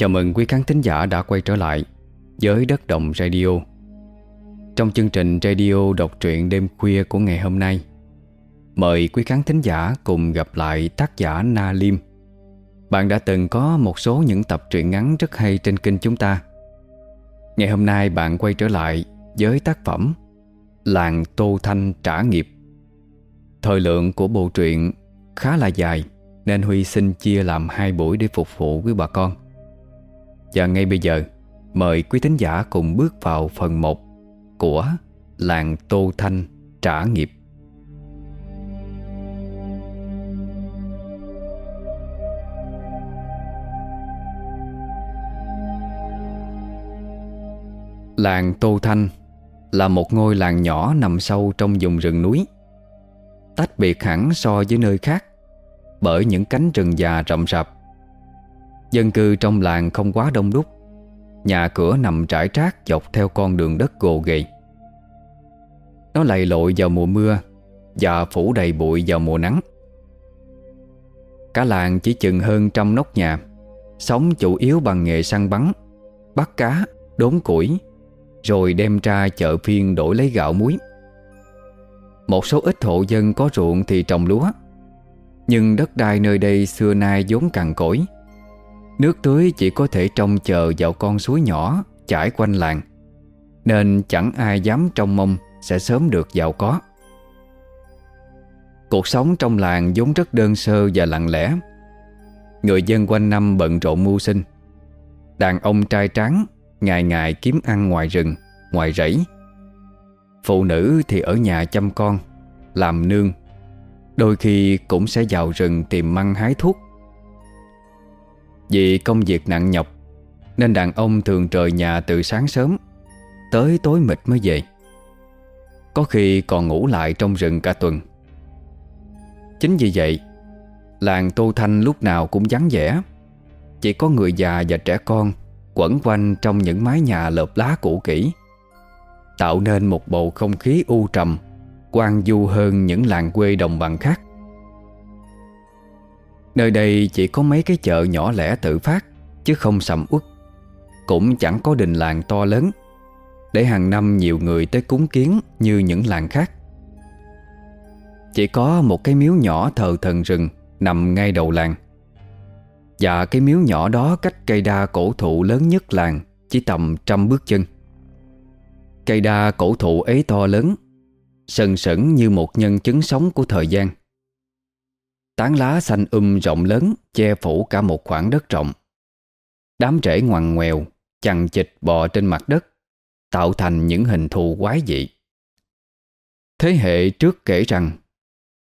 Chào mừng quý khán thính giả đã quay trở lại với Đất Đồng Radio. Trong chương trình radio đọc truyện đêm khuya của ngày hôm nay, Mời quý khán thính giả cùng gặp lại tác giả Na Liêm. Bạn đã từng có một số những tập truyện ngắn rất hay trên kênh chúng ta. Ngày hôm nay bạn quay trở lại với tác phẩm Làng Tô Thanh Trả Nghiệp. Thời lượng của bộ truyện khá là dài, Nên Huy xin chia làm hai buổi để phục vụ với bà con. Và ngay bây giờ, Mời quý thính giả cùng bước vào phần 1 Của Làng Tô Thanh Trả Nghiệp. Làng Tô Thanh là một ngôi làng nhỏ nằm sâu trong vùng rừng núi, Tách biệt hẳn so với nơi khác Bởi những cánh rừng già rậm rạp. Dân cư trong làng không quá đông đúc. Nhà cửa nằm trải trác dọc theo con đường đất gồ ghề. Nó lầy lội vào mùa mưa Và phủ đầy bụi vào mùa nắng. Cả làng chỉ chừng hơn trăm nóc nhà Sống chủ yếu bằng nghề săn bắn Bắt cá, đốn củi rồi đem ra chợ phiên đổi lấy gạo muối. Một số ít hộ dân có ruộng thì trồng lúa Nhưng đất đai nơi đây xưa nay vốn cằn cỗi. Nước tưới chỉ có thể trông chờ vào con suối nhỏ, chảy quanh làng, Nên chẳng ai dám trông mong sẽ sớm được giàu có. Cuộc sống trong làng vốn rất đơn sơ và lặng lẽ. Người dân quanh năm bận rộn mưu sinh. Đàn ông trai tráng Ngày ngày kiếm ăn ngoài rừng, Ngoài rẫy. Phụ nữ thì ở nhà chăm con, Làm nương, Đôi khi cũng sẽ vào rừng tìm măng hái thuốc. Vì công việc nặng nhọc, Nên đàn ông thường rời nhà từ sáng sớm Tới tối mịt mới về. Có khi còn ngủ lại trong rừng cả tuần. Chính vì vậy, Làng Tô Thanh lúc nào cũng vắng vẻ. Chỉ có người già và trẻ con Quẩn quanh trong những mái nhà lợp lá cũ kỹ, Tạo nên một bầu không khí u trầm, Quang du hơn những làng quê đồng bằng khác. Nơi đây chỉ có mấy cái chợ nhỏ lẻ tự phát, Chứ không sầm uất. Cũng chẳng có đình làng to lớn, Để hàng năm nhiều người tới cúng kiến Như những làng khác. Chỉ có một cái miếu nhỏ thờ thần rừng Nằm ngay đầu làng. Và cái miếu nhỏ đó cách cây đa cổ thụ lớn nhất làng Chỉ tầm trăm bước chân. Cây đa cổ thụ ấy to lớn, Sần sẩn như một nhân chứng sống của thời gian. Tán lá xanh um rộng lớn, Che phủ cả một khoảng đất rộng. Đám rễ ngoằn ngoèo, Chằng chịch bò trên mặt đất, Tạo thành những hình thù quái dị. Thế hệ trước kể rằng,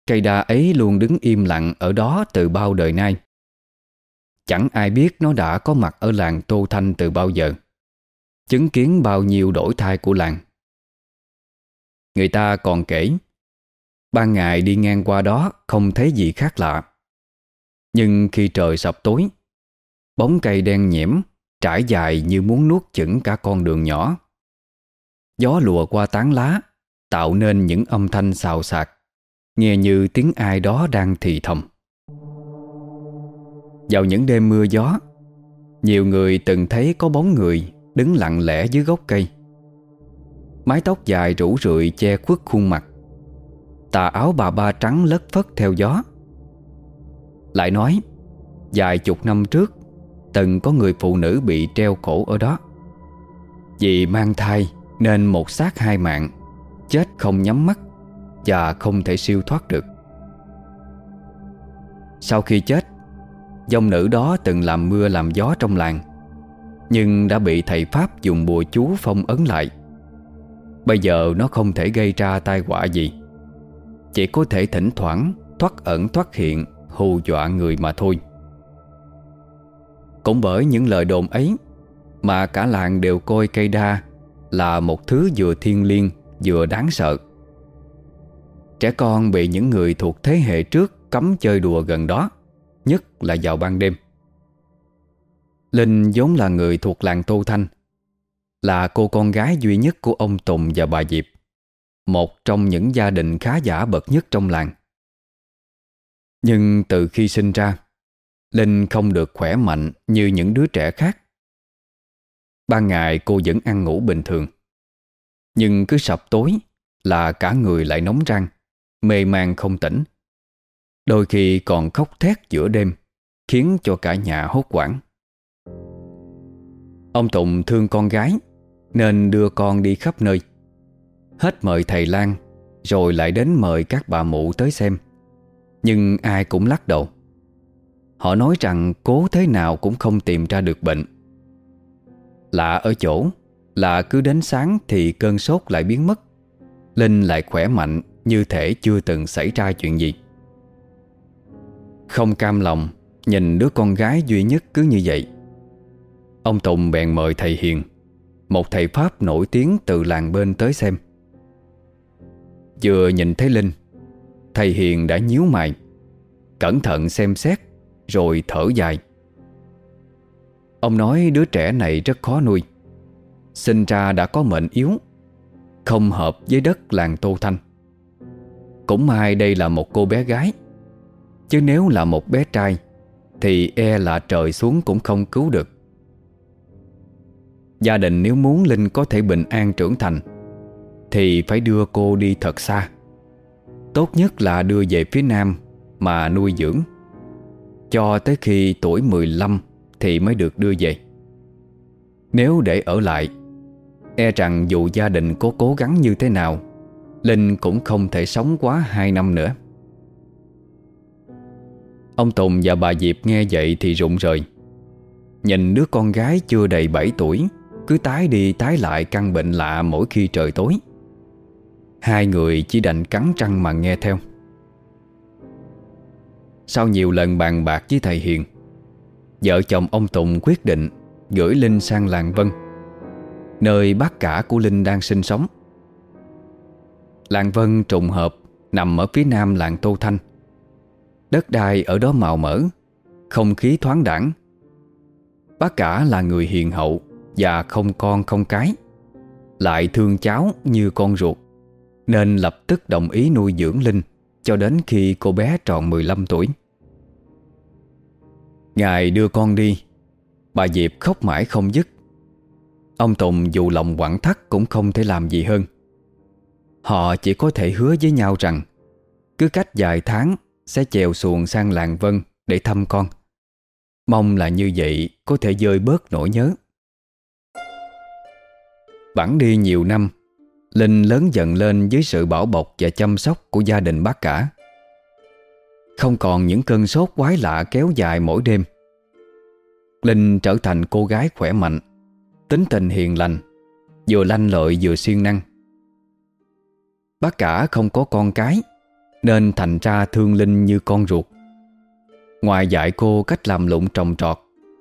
Cây đa ấy luôn đứng im lặng ở đó từ bao đời nay. Chẳng ai biết nó đã có mặt ở làng Tô Thanh từ bao giờ, Chứng kiến bao nhiêu đổi thay của làng. Người ta còn kể Ban ngày đi ngang qua đó, không thấy gì khác lạ. Nhưng khi trời sập tối, Bóng cây đen nhiễm, Trải dài như muốn nuốt chửng cả con đường nhỏ. Gió lùa qua tán lá, Tạo nên những âm thanh xào xạc, Nghe như tiếng ai đó đang thì thầm. Vào những đêm mưa gió, Nhiều người từng thấy có bóng người Đứng lặng lẽ dưới gốc cây. Mái tóc dài rủ rượi che khuất khuôn mặt. Tà áo bà ba trắng lất phất theo gió. Lại nói, Vài chục năm trước, Từng có người phụ nữ bị treo cổ ở đó. Vì mang thai Nên một xác hai mạng, Chết không nhắm mắt Và không thể siêu thoát được. Sau khi chết, Dòng nữ đó từng làm mưa làm gió trong làng, Nhưng đã bị thầy Pháp dùng bùa chú phong ấn lại. Bây giờ nó không thể gây ra tai họa gì. Chỉ có thể thỉnh thoảng thoát ẩn thoát hiện, hù dọa người mà thôi. Cũng bởi những lời đồn ấy Mà cả làng đều coi cây đa Là một thứ vừa thiên liêng, vừa đáng sợ. Trẻ con bị những người thuộc thế hệ trước cấm chơi đùa gần đó, Nhất là vào ban đêm. Linh vốn là người thuộc làng Tô Thanh, Là cô con gái duy nhất của ông Tùng và bà Diệp. Một trong những gia đình khá giả bậc nhất trong làng. Nhưng từ khi sinh ra, Linh không được khỏe mạnh như những đứa trẻ khác. Ban ngày cô vẫn ăn ngủ bình thường. Nhưng cứ sập tối Là cả người lại nóng răng Mê man không tỉnh. Đôi khi còn khóc thét giữa đêm, Khiến cho cả nhà hốt quảng Ông Tùng thương con gái, Nên đưa con đi khắp nơi. Hết mời thầy Lan, Rồi lại đến mời các bà mụ tới xem. Nhưng ai cũng lắc đầu. Họ nói rằng cố thế nào cũng không tìm ra được bệnh. Lạ ở chỗ là cứ đến sáng thì cơn sốt lại biến mất. Linh lại khỏe mạnh như thể chưa từng xảy ra chuyện gì. Không cam lòng, Nhìn đứa con gái duy nhất cứ như vậy. Ông Tùng bèn mời thầy Hiền, Một thầy Pháp nổi tiếng từ làng bên tới xem. Vừa nhìn thấy Linh, Thầy Hiền đã nhíu mày, Cẩn thận xem xét, Rồi thở dài. Ông nói đứa trẻ này rất khó nuôi, Sinh ra đã có mệnh yếu, Không hợp với đất làng Tô Thanh. Cũng may đây là một cô bé gái, Chứ nếu là một bé trai, Thì e là trời xuống cũng không cứu được. Gia đình nếu muốn Linh có thể bình an trưởng thành thì phải đưa cô đi thật xa. Tốt nhất là đưa về phía Nam Mà nuôi dưỡng. Cho tới khi tuổi 15 Thì mới được đưa về. Nếu để ở lại E rằng dù gia đình có cố gắng như thế nào, Linh cũng không thể sống quá 2 năm nữa. Ông Tùng và bà Diệp nghe vậy thì rụng rời. Nhìn đứa con gái chưa đầy 7 tuổi, Cứ tái đi tái lại căn bệnh lạ mỗi khi trời tối. Hai người chỉ đành cắn răng mà nghe theo. Sau nhiều lần bàn bạc với thầy Hiền, Vợ chồng ông Tùng quyết định Gửi Linh sang làng Vân, Nơi bác cả của Linh đang sinh sống. Làng Vân trùng hợp Nằm ở phía nam làng Tô Thanh. Đất đai ở đó màu mỡ, Không khí thoáng đẳng Bác cả là người hiền hậu Và không con không cái, Lại thương cháu như con ruột. Nên lập tức đồng ý nuôi dưỡng Linh Cho đến khi cô bé tròn 15 tuổi. Ngài đưa con đi. Bà Diệp khóc mãi không dứt. Ông Tùng dù lòng quặn thắt Cũng không thể làm gì hơn. Họ chỉ có thể hứa với nhau rằng Cứ cách vài tháng Sẽ chèo xuồng sang làng Vân Để thăm con. Mong là như vậy có thể dơi bớt nỗi nhớ. Bẵng đi nhiều năm Linh lớn dần lên dưới sự bảo bọc và chăm sóc của gia đình bác cả. Không còn những cơn sốt quái lạ kéo dài mỗi đêm. Linh trở thành cô gái khỏe mạnh, Tính tình hiền lành, Vừa lanh lợi vừa siêng năng. Bác cả không có con cái, Nên thành ra thương Linh như con ruột. Ngoài dạy cô cách làm lụng trồng trọt,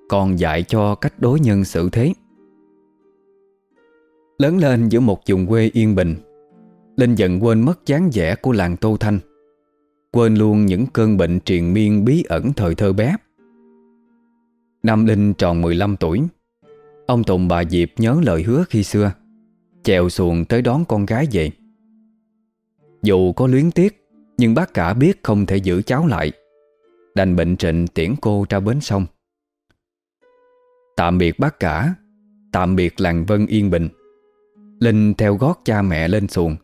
Còn dạy cho cách đối nhân xử thế. Lớn lên giữa một vùng quê yên bình. Linh dần quên mất dáng vẻ của làng Tô Thanh, Quên luôn những cơn bệnh triền miên bí ẩn thời thơ bé. Năm Linh tròn 15 tuổi, Ông Tùng bà Diệp nhớ lời hứa khi xưa, Chèo xuồng tới đón con gái về. Dù có luyến tiếc, Nhưng bác cả biết không thể giữ cháu lại, Đành bệnh trịnh tiễn cô ra bến sông. Tạm biệt bác cả, Tạm biệt làng Vân Yên Bình. Linh theo gót cha mẹ lên xuồng,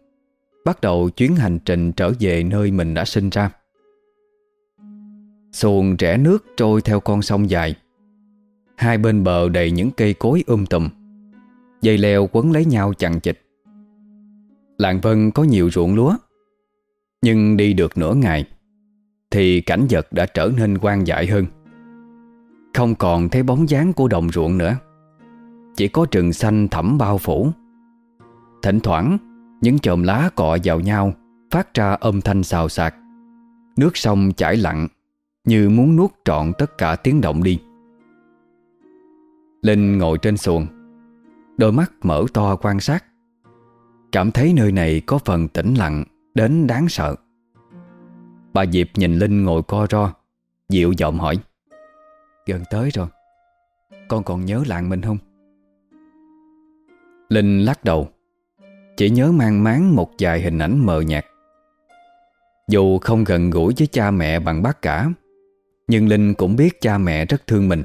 Bắt đầu chuyến hành trình trở về nơi mình đã sinh ra. Xuồng rẽ nước trôi theo con sông dài. Hai bên bờ đầy những cây cối um tùm. Dây leo quấn lấy nhau chằng chịch Làng Vân có nhiều ruộng lúa, Nhưng đi được nửa ngày Thì cảnh vật đã trở nên quan dại hơn. Không còn thấy bóng dáng của đồng ruộng nữa. Chỉ có rừng xanh thẳm bao phủ. Thỉnh thoảng, Những chòm lá cọ vào nhau, Phát ra âm thanh xào xạc. Nước sông chảy lặng, Như muốn nuốt trọn tất cả tiếng động đi. Linh ngồi trên xuồng, Đôi mắt mở to quan sát. Cảm thấy nơi này có phần tĩnh lặng Đến đáng sợ. Bà Diệp nhìn Linh ngồi co ro, Dịu giọng hỏi, Gần tới rồi, Con còn nhớ làng mình không? Linh lắc đầu chỉ nhớ mang máng một vài hình ảnh mờ nhạt. Dù không gần gũi với cha mẹ bằng bác cả, Nhưng Linh cũng biết cha mẹ rất thương mình.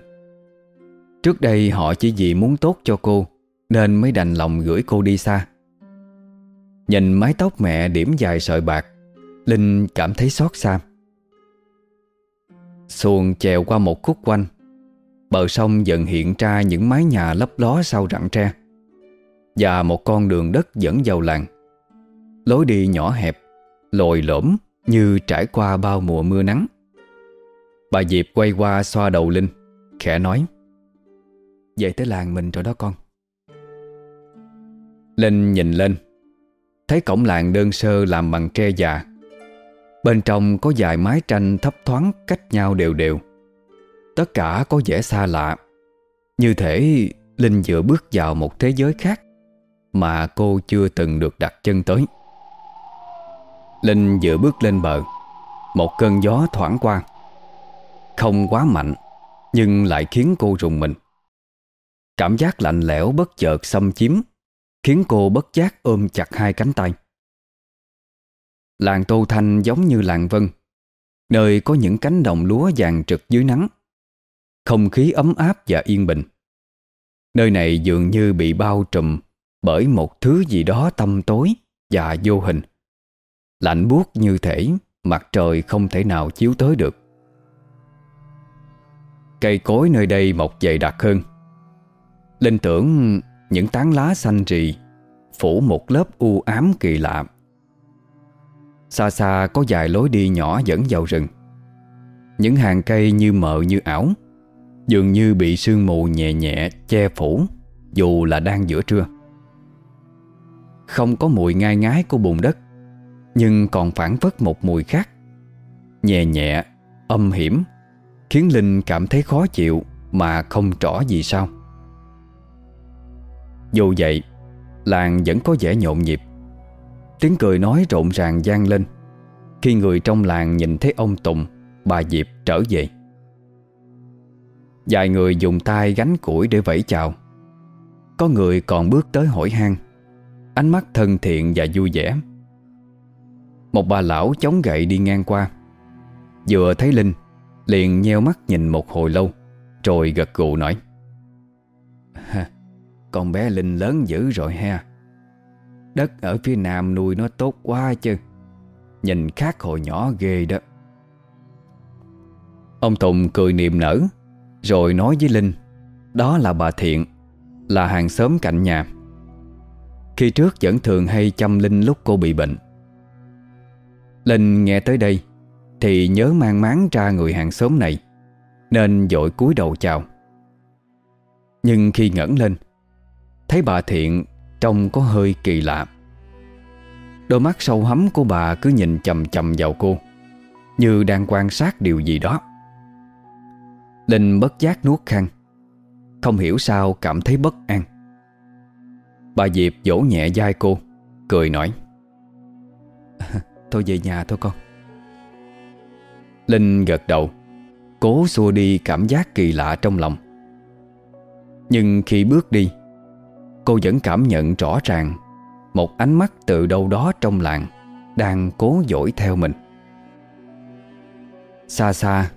Trước đây họ chỉ vì muốn tốt cho cô, Nên mới đành lòng gửi cô đi xa. Nhìn mái tóc mẹ điểm dài sợi bạc, Linh cảm thấy xót xa. Xuồng chèo qua một khúc quanh, Bờ sông dần hiện ra những mái nhà lấp ló sau rặng tre. Và một con đường đất dẫn vào làng. Lối đi nhỏ hẹp, Lồi lõm như trải qua bao mùa mưa nắng. Bà Diệp quay qua xoa đầu Linh, Khẽ nói, Về tới làng mình rồi đó con. Linh nhìn lên, Thấy cổng làng đơn sơ làm bằng tre già. Bên trong có vài mái tranh thấp thoáng cách nhau đều đều. Tất cả có vẻ xa lạ. Như thể Linh vừa bước vào một thế giới khác. Mà cô chưa từng được đặt chân tới. Linh vừa bước lên bờ, Một cơn gió thoảng qua. Không quá mạnh, Nhưng lại khiến cô rùng mình. Cảm giác lạnh lẽo bất chợt xâm chiếm, Khiến cô bất giác ôm chặt hai cánh tay. Làng Tô Thanh giống như làng Vân, Nơi có những cánh đồng lúa vàng trực dưới nắng. Không khí ấm áp và yên bình. Nơi này dường như bị bao trùm bởi một thứ gì đó tâm tối và vô hình. Lạnh buốt như thể Mặt trời không thể nào chiếu tới được. Cây cối nơi đây mọc dày đặc hơn. Linh tưởng những tán lá xanh rì Phủ một lớp u ám kỳ lạ. Xa xa có vài lối đi nhỏ dẫn vào rừng. Những hàng cây như mờ như ảo, Dường như bị sương mù nhẹ nhẹ che phủ, Dù là đang giữa trưa. Không có mùi ngai ngái của bùn đất Nhưng còn phản phất một mùi khác. Nhẹ nhẹ, âm hiểm Khiến Linh cảm thấy khó chịu Mà không rõ gì sao. Dù vậy Làng vẫn có vẻ nhộn nhịp. Tiếng cười nói rộn ràng gian lên Khi người trong làng nhìn thấy ông Tùng Bà Diệp trở về. Vài người dùng tay gánh củi để vẫy chào. Có người còn bước tới hỏi han. Ánh mắt thân thiện và vui vẻ. Một bà lão chống gậy đi ngang qua. Vừa thấy Linh, Liền nheo mắt nhìn một hồi lâu, Rồi gật gù nói Con bé Linh lớn dữ rồi ha. Đất ở phía nam nuôi nó tốt quá chứ. Nhìn khác hồi nhỏ ghê đó. Ông Tùng cười niềm nở, Rồi nói với Linh, Đó là bà Thiện, Là hàng xóm cạnh nhà. Khi trước vẫn thường hay chăm Linh lúc cô bị bệnh. Linh nghe tới đây Thì nhớ mang máng ra người hàng xóm này, Nên dội cúi đầu chào. Nhưng khi ngẩng lên, Thấy bà Thiện Trông có hơi kỳ lạ. Đôi mắt sâu hắm của bà cứ nhìn chầm chầm vào cô, Như đang quan sát điều gì đó. Linh bất giác nuốt khăn, Không hiểu sao cảm thấy bất an. Bà Diệp vỗ nhẹ vai cô, Cười nói. Thôi về nhà thôi con. Linh gật đầu, Cố xua đi cảm giác kỳ lạ trong lòng. Nhưng khi bước đi, Cô vẫn cảm nhận rõ ràng Một ánh mắt từ đâu đó trong làng Đang cố dỗi theo mình. Xa xa,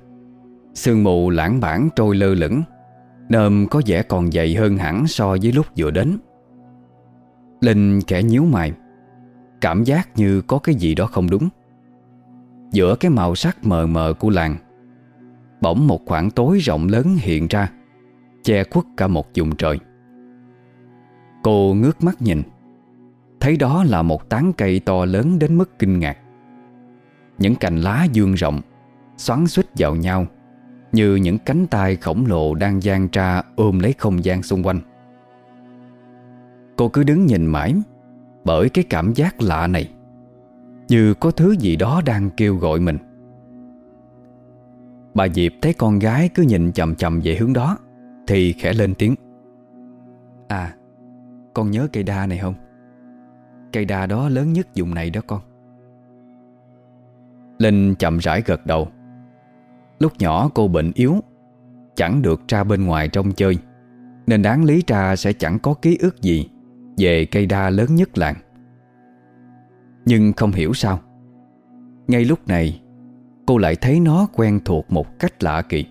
Sương mù lãng bản trôi lơ lửng Nơm có vẻ còn dày hơn hẳn so với lúc vừa đến. Linh kẻ nhíu mày. Cảm giác như có cái gì đó không đúng. Giữa cái màu sắc mờ mờ của làng, Bỗng một khoảng tối rộng lớn hiện ra, Che khuất cả một vùng trời. Cô ngước mắt nhìn, Thấy đó là một tán cây to lớn đến mức kinh ngạc. Những cành lá dương rộng, Xoắn xuýt vào nhau, Như những cánh tay khổng lồ đang giang ra ôm lấy không gian xung quanh. Cô cứ đứng nhìn mãi, Bởi cái cảm giác lạ này, Như có thứ gì đó đang kêu gọi mình. Bà Diệp thấy con gái cứ nhìn chầm chầm về hướng đó, Thì khẽ lên tiếng. À con nhớ cây đa này không? Cây đa đó lớn nhất vùng này đó con. Linh chậm rãi gật đầu. Lúc nhỏ cô bệnh yếu, Chẳng được ra bên ngoài trong chơi, Nên đáng lý ra sẽ chẳng có ký ức gì. Về cây đa lớn nhất làng. Nhưng không hiểu sao Ngay lúc này Cô lại thấy nó quen thuộc một cách lạ kỳ.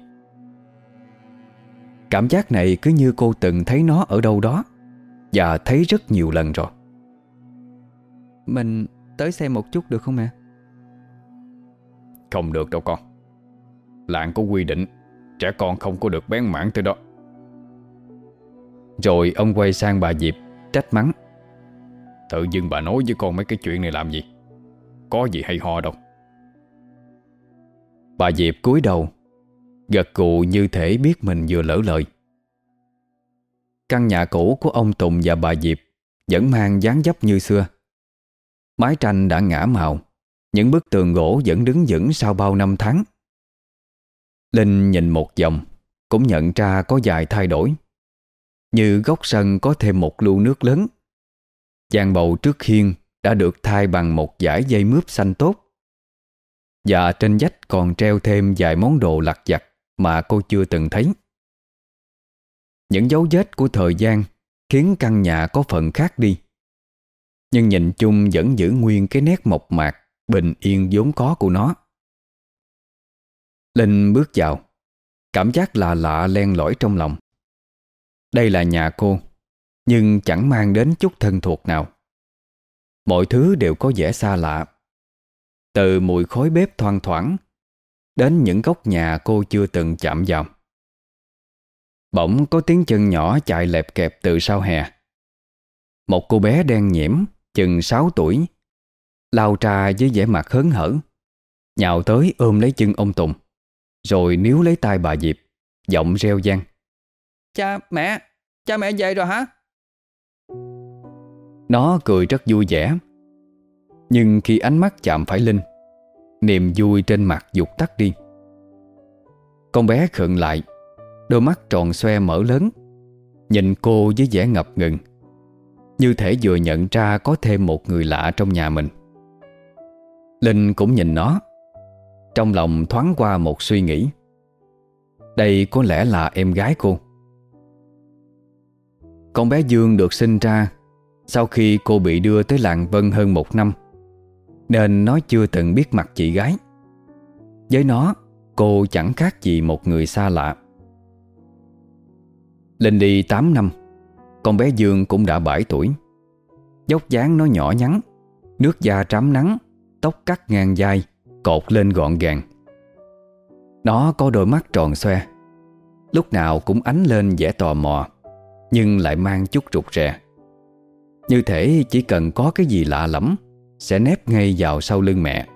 Cảm giác này cứ như cô từng thấy nó ở đâu đó Và thấy rất nhiều lần rồi. Mình tới xem một chút được không mẹ? Không được đâu con. Làng có quy định Trẻ con không có được bén mảng tới đó. Rồi ông quay sang bà Diệp Trách mắng. Tự dưng bà nói với con mấy cái chuyện này làm gì? Có gì hay ho đâu. Bà Diệp cúi đầu, Gật cụ như thể biết mình vừa lỡ lời. Căn nhà cũ của ông Tùng và bà Diệp Vẫn mang dáng dấp như xưa. Mái tranh đã ngã màu, Những bức tường gỗ vẫn đứng vững sau bao năm tháng. Linh nhìn một vòng, Cũng nhận ra có vài thay đổi. Như góc sân có thêm một lu nước lớn Giàn bầu trước hiên đã được thay bằng một dải dây mướp xanh tốt Và trên vách còn treo thêm vài món đồ lặt vặt mà cô chưa từng thấy. Những dấu vết của thời gian khiến căn nhà có phần khác đi. Nhưng nhìn chung vẫn giữ nguyên cái nét mộc mạc, bình yên vốn có của nó. Linh bước vào, cảm giác lạ lạ len lỏi trong lòng. Đây là nhà cô, nhưng chẳng mang đến chút thân thuộc nào. Mọi thứ đều có vẻ xa lạ. Từ mùi khói bếp thoang thoảng Đến những góc nhà cô chưa từng chạm vào Bỗng có tiếng chân nhỏ chạy lẹp kẹp từ sau hè Một cô bé đen nhiễm Chừng 6 tuổi Lao ra với vẻ mặt hớn hở Nhào tới ôm lấy chân ông Tùng Rồi níu lấy tay bà Diệp Giọng reo gian Cha, mẹ, cha mẹ về rồi hả? Nó cười rất vui vẻ. Nhưng khi ánh mắt chạm phải Linh Niềm vui trên mặt dục tắt đi. Con bé khựng lại Đôi mắt tròn xoe mở lớn Nhìn cô với vẻ ngập ngừng Như thể vừa nhận ra có thêm một người lạ trong nhà mình. Linh cũng nhìn nó Trong lòng thoáng qua một suy nghĩ. Đây có lẽ là em gái cô. Con bé Dương được sinh ra Sau khi cô bị đưa tới làng Vân hơn một năm. Nên nó chưa từng biết mặt chị gái. Với nó, Cô chẳng khác gì một người xa lạ. Lên đi 8 năm, Con bé Dương cũng đã 7 tuổi. Dốc dáng nó nhỏ nhắn, Nước da trám nắng, Tóc cắt ngang vai, Cột lên gọn gàng. Nó có đôi mắt tròn xoe, Lúc nào cũng ánh lên vẻ tò mò. Nhưng lại mang chút rụt rè. Như thể chỉ cần có cái gì lạ lắm sẽ nép ngay vào sau lưng mẹ.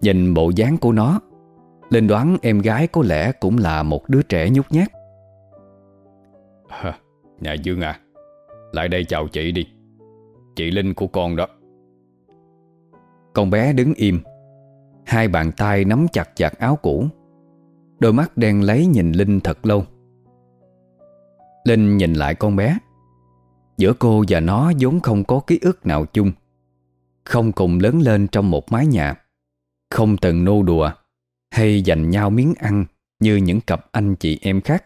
Nhìn bộ dáng của nó Linh đoán em gái có lẽ cũng là một đứa trẻ nhút nhát. À, Nhà Dương à Lại đây chào chị đi. Chị Linh của con đó. Con bé đứng im Hai bàn tay nắm chặt chặt áo cũ Đôi mắt đen lấy nhìn Linh thật lâu Linh nhìn lại con bé. Giữa cô và nó vốn không có ký ức nào chung. Không cùng lớn lên trong một mái nhà. Không từng nô đùa Hay dành nhau miếng ăn Như những cặp anh chị em khác.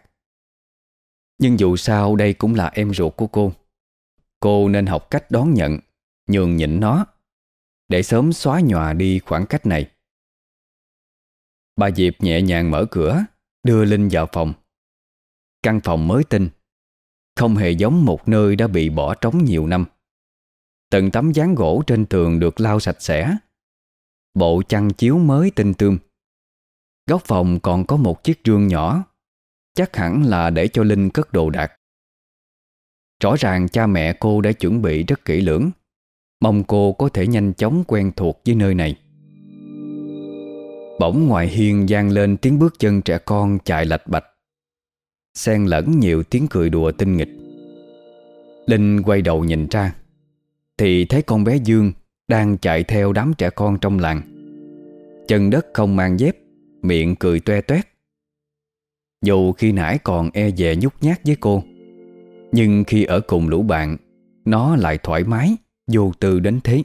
Nhưng dù sao đây cũng là em ruột của cô. Cô nên học cách đón nhận, Nhường nhịn nó, Để sớm xóa nhòa đi khoảng cách này. Bà Diệp nhẹ nhàng mở cửa, Đưa Linh vào phòng. Căn phòng mới tinh. Không hề giống một nơi đã bị bỏ trống nhiều năm. Từng tấm dáng gỗ trên tường được lau sạch sẽ. Bộ chăn chiếu mới tinh tươm. Góc phòng còn có một chiếc rương nhỏ. Chắc hẳn là để cho Linh cất đồ đạc. Rõ ràng cha mẹ cô đã chuẩn bị rất kỹ lưỡng. Mong cô có thể nhanh chóng quen thuộc với nơi này. Bỗng ngoài hiên gian lên tiếng bước chân trẻ con chạy lạch bạch. Xen lẫn nhiều tiếng cười đùa tinh nghịch. Linh quay đầu nhìn ra, thì thấy con bé Dương Đang chạy theo đám trẻ con trong làng. Chân đất không mang dép, Miệng cười toe toét. Dù khi nãy còn e dè nhút nhát với cô, Nhưng khi ở cùng lũ bạn, Nó lại thoải mái, Vô tư đến thế.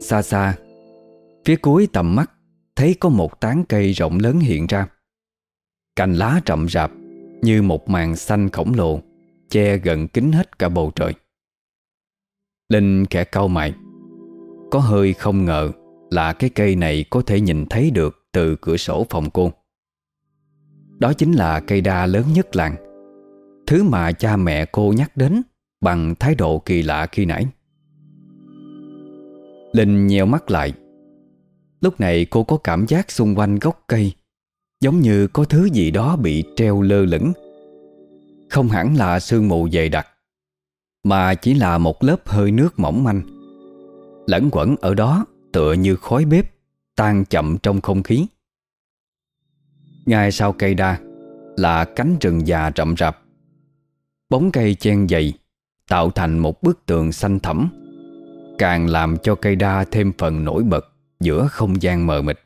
Xa xa, Phía cuối tầm mắt, Thấy có một tán cây rộng lớn hiện ra. Cành lá rậm rạp Như một màn xanh khổng lồ, Che gần kín hết cả bầu trời. Linh khẽ cau mày. Có hơi không ngờ Là cái cây này có thể nhìn thấy được Từ cửa sổ phòng cô. Đó chính là cây đa lớn nhất làng. Thứ mà cha mẹ cô nhắc đến Bằng thái độ kỳ lạ khi nãy. Linh nheo mắt lại. Lúc này cô có cảm giác xung quanh gốc cây Giống như có thứ gì đó bị treo lơ lửng. Không hẳn là sương mù dày đặc, Mà chỉ là một lớp hơi nước mỏng manh. Lẫn quẩn ở đó tựa như khói bếp Tan chậm trong không khí. Ngay sau cây đa Là cánh rừng già rậm rạp. Bóng cây chen dày Tạo thành một bức tường xanh thẳm, Càng làm cho cây đa thêm phần nổi bật Giữa không gian mờ mịt.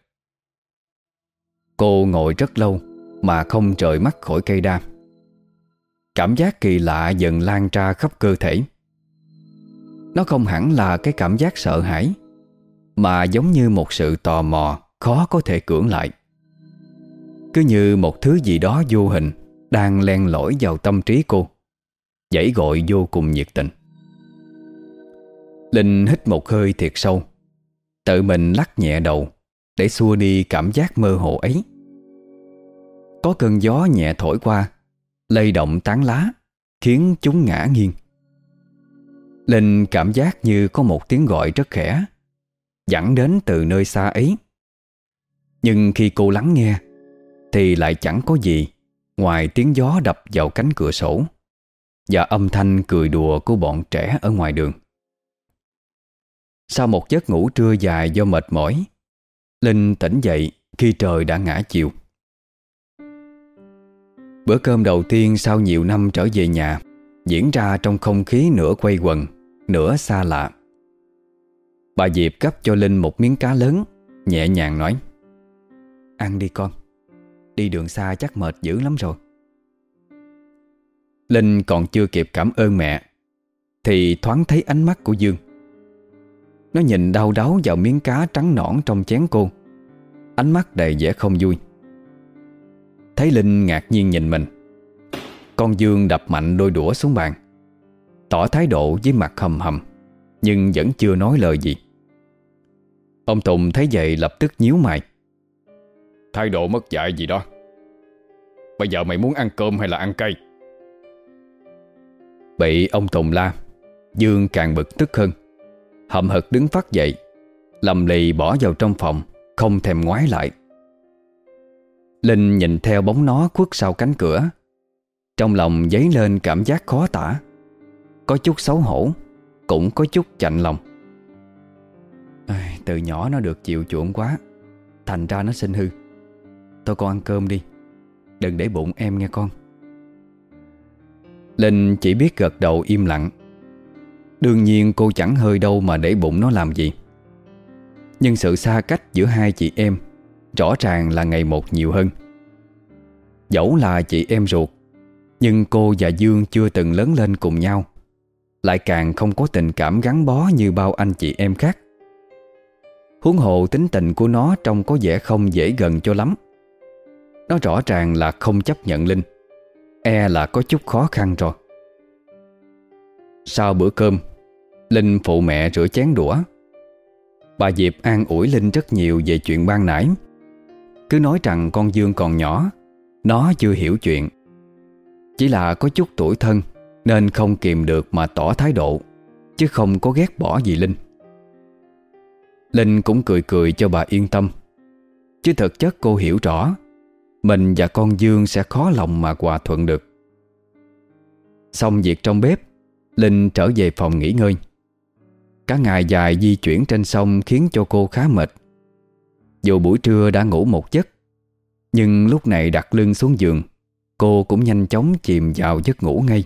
Cô ngồi rất lâu Mà không rời mắt khỏi cây đa. Cảm giác kỳ lạ dần lan ra khắp cơ thể. Nó không hẳn là cái cảm giác sợ hãi, Mà giống như một sự tò mò Khó có thể cưỡng lại. Cứ như một thứ gì đó vô hình Đang len lỏi vào tâm trí cô, Dãy gọi vô cùng nhiệt tình. Linh hít một hơi thiệt sâu, Tự mình lắc nhẹ đầu để xua đi cảm giác mơ hồ ấy. Có cơn gió nhẹ thổi qua, lay động tán lá, Khiến chúng ngã nghiêng. Linh cảm giác như có một tiếng gọi rất khẽ, Dẫn đến từ nơi xa ấy. Nhưng khi cô lắng nghe, Thì lại chẳng có gì Ngoài tiếng gió đập vào cánh cửa sổ Và âm thanh cười đùa của bọn trẻ ở ngoài đường. Sau một giấc ngủ trưa dài do mệt mỏi Linh tỉnh dậy khi trời đã ngã chiều. Bữa cơm đầu tiên sau nhiều năm trở về nhà, Diễn ra trong không khí nửa quay quần, Nửa xa lạ. Bà Diệp gấp cho Linh một miếng cá lớn, Nhẹ nhàng nói, Ăn đi con, Đi đường xa chắc mệt dữ lắm rồi. Linh còn chưa kịp cảm ơn mẹ, Thì thoáng thấy ánh mắt của Dương. Nó nhìn đau đáu vào miếng cá trắng nõn trong chén cô. Ánh mắt đầy vẻ không vui. Thấy Linh ngạc nhiên nhìn mình. Con Dương đập mạnh đôi đũa xuống bàn. Tỏ thái độ với mặt hầm hầm Nhưng vẫn chưa nói lời gì. Ông Tùng thấy vậy lập tức nhíu mày. Thái độ mất dạy gì đó. Bây giờ mày muốn ăn cơm hay là ăn cây Bị ông Tùng la Dương càng bực tức hơn Hậm hực đứng phát dậy Lầm lì bỏ vào trong phòng Không thèm ngoái lại. Linh nhìn theo bóng nó khuất sau cánh cửa. Trong lòng dấy lên cảm giác khó tả. Có chút xấu hổ Cũng có chút chạnh lòng. À, Từ nhỏ nó được chịu chuộng quá Thành ra nó sinh hư. Thôi con ăn cơm đi Đừng để bụng em nghe con. Linh chỉ biết gật đầu im lặng. Đương nhiên cô chẳng hơi đâu mà để bụng nó làm gì. Nhưng sự xa cách giữa hai chị em Rõ ràng là ngày một nhiều hơn. Dẫu là chị em ruột, Nhưng cô và Dương chưa từng lớn lên cùng nhau. Lại càng không có tình cảm gắn bó như bao anh chị em khác. Huống hộ tính tình của nó trông có vẻ không dễ gần cho lắm. Nó rõ ràng là không chấp nhận Linh E là có chút khó khăn rồi. Sau bữa cơm Linh phụ mẹ rửa chén đũa. Bà Diệp an ủi Linh rất nhiều về chuyện ban nãy. Cứ nói rằng con Dương còn nhỏ, Nó chưa hiểu chuyện. Chỉ là có chút tuổi thân, Nên không kìm được mà tỏ thái độ, Chứ không có ghét bỏ gì Linh. Linh cũng cười cười cho bà yên tâm. Chứ thực chất cô hiểu rõ, Mình và con Dương sẽ khó lòng mà hòa thuận được. Xong việc trong bếp, Linh trở về phòng nghỉ ngơi. Cả ngày dài di chuyển trên sông khiến cho cô khá mệt. Dù buổi trưa đã ngủ một giấc, Nhưng lúc này đặt lưng xuống giường, Cô cũng nhanh chóng chìm vào giấc ngủ ngay.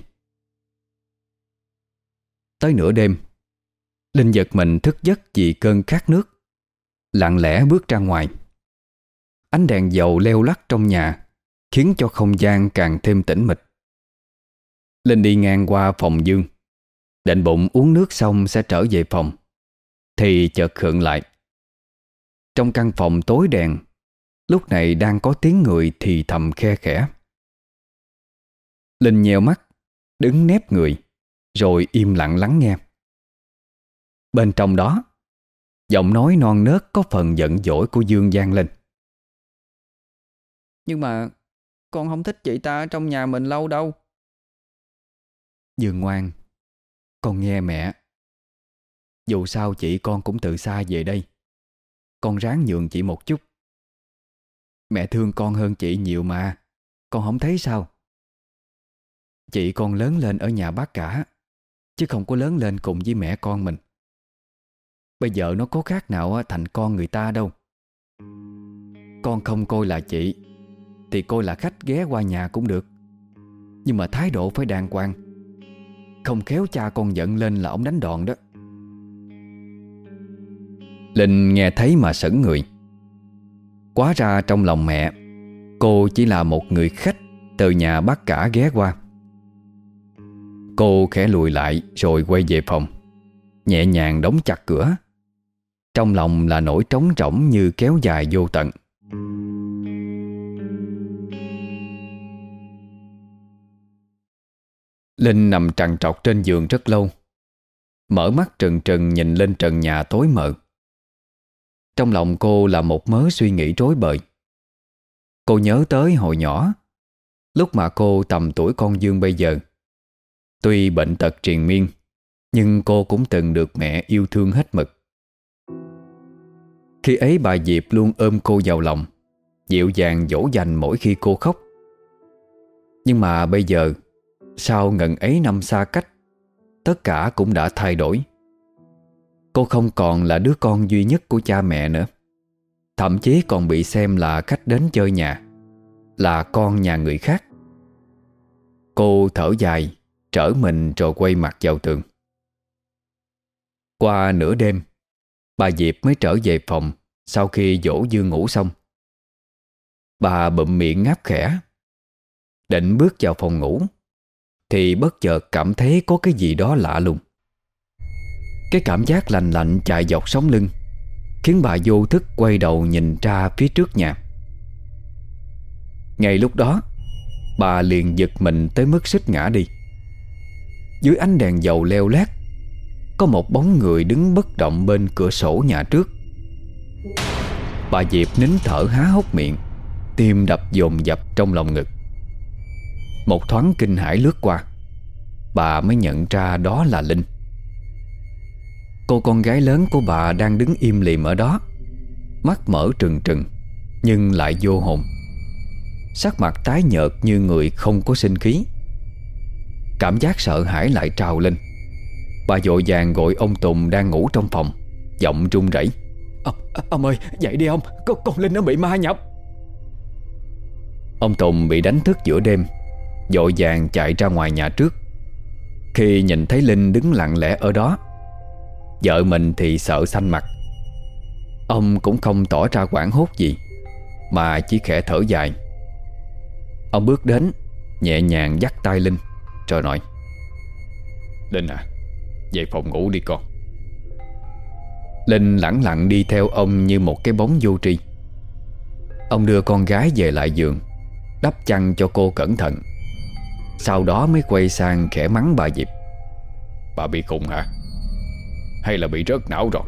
Tới nửa đêm, Linh giật mình thức giấc vì cơn khát nước, Lặng lẽ bước ra ngoài. Ánh đèn dầu leo lắc trong nhà, Khiến cho không gian càng thêm tĩnh mịch. Linh đi ngang qua phòng Dương. Định bụng uống nước xong sẽ trở về phòng. Thì chợt khượng lại. Trong căn phòng tối đèn Lúc này đang có tiếng người thì thầm khe khẽ. Linh nheo mắt Đứng nép người Rồi im lặng lắng nghe. Bên trong đó Giọng nói non nớt có phần giận dỗi của Dương Giang lên Nhưng mà Con không thích chị ta ở trong nhà mình lâu đâu. Dương ngoan con nghe mẹ. Dù sao chị con cũng từ xa về đây. Con ráng nhường chị một chút. Mẹ thương con hơn chị nhiều mà. Con không thấy sao. Chị con lớn lên ở nhà bác cả, Chứ không có lớn lên cùng với mẹ con mình. Bây giờ nó có khác nào thành con người ta đâu. Con không coi là chị, Thì coi là khách ghé qua nhà cũng được. Nhưng mà thái độ phải đàng hoàng. Không khéo cha con giận lên là ông đánh đòn đó. Linh nghe thấy mà sững người. Quá ra trong lòng mẹ, Cô chỉ là một người khách Từ nhà bác cả ghé qua. Cô khẽ lùi lại rồi quay về phòng, Nhẹ nhàng đóng chặt cửa. Trong lòng là nỗi trống rỗng như kéo dài vô tận. Linh nằm trằn trọc trên giường rất lâu. Mở mắt trừng trừng nhìn lên trần nhà tối mờ. Trong lòng cô là một mớ suy nghĩ rối bời. Cô nhớ tới hồi nhỏ, Lúc mà cô tầm tuổi con Dương bây giờ. Tuy bệnh tật triền miên, Nhưng cô cũng từng được mẹ yêu thương hết mực. Khi ấy bà Diệp luôn ôm cô vào lòng, Dịu dàng dỗ dành mỗi khi cô khóc. Nhưng mà bây giờ sau ngần ấy năm xa cách, Tất cả cũng đã thay đổi. Cô không còn là đứa con duy nhất của cha mẹ nữa. Thậm chí còn bị xem là khách đến chơi nhà, Là con nhà người khác. Cô thở dài, Trở mình rồi quay mặt vào tường. Qua nửa đêm, Bà Diệp mới trở về phòng Sau khi dỗ Dương ngủ xong. Bà bụm miệng ngáp khẽ, Định bước vào phòng ngủ. Thì bất chợt cảm thấy có cái gì đó lạ lùng. Cái cảm giác lạnh lạnh chạy dọc sống lưng, Khiến bà vô thức quay đầu nhìn ra phía trước nhà. Ngay lúc đó, Bà liền giật mình tới mức xích ngã đi. Dưới ánh đèn dầu leo lét, Có một bóng người đứng bất động bên cửa sổ nhà trước. Bà Diệp nín thở há hốc miệng, Tim đập dồn dập trong lòng ngực. Một thoáng kinh hãi lướt qua. Bà mới nhận ra đó là Linh. Cô con gái lớn của bà đang đứng im lìm ở đó Mắt mở trừng trừng Nhưng lại vô hồn. Sắc mặt tái nhợt như người không có sinh khí. Cảm giác sợ hãi lại trào lên. Bà dội vàng gọi ông Tùng đang ngủ trong phòng Giọng run rẩy. À, Ông ơi dậy đi ông Con, con Linh nó bị ma nhập. Ông Tùng bị đánh thức giữa đêm Dội vàng chạy ra ngoài nhà trước. Khi nhìn thấy Linh đứng lặng lẽ ở đó Vợ mình thì sợ xanh mặt. Ông cũng không tỏ ra quảng hốt gì Mà chỉ khẽ thở dài. Ông bước đến Nhẹ nhàng dắt tay Linh rồi nói Linh à Về phòng ngủ đi con. Linh lẳng lặng đi theo ông như một cái bóng vô tri. Ông đưa con gái về lại giường Đắp chăn cho cô cẩn thận sau đó mới quay sang khẽ mắng bà Diệp. Bà bị khùng hả? Hay là bị rớt não rồi?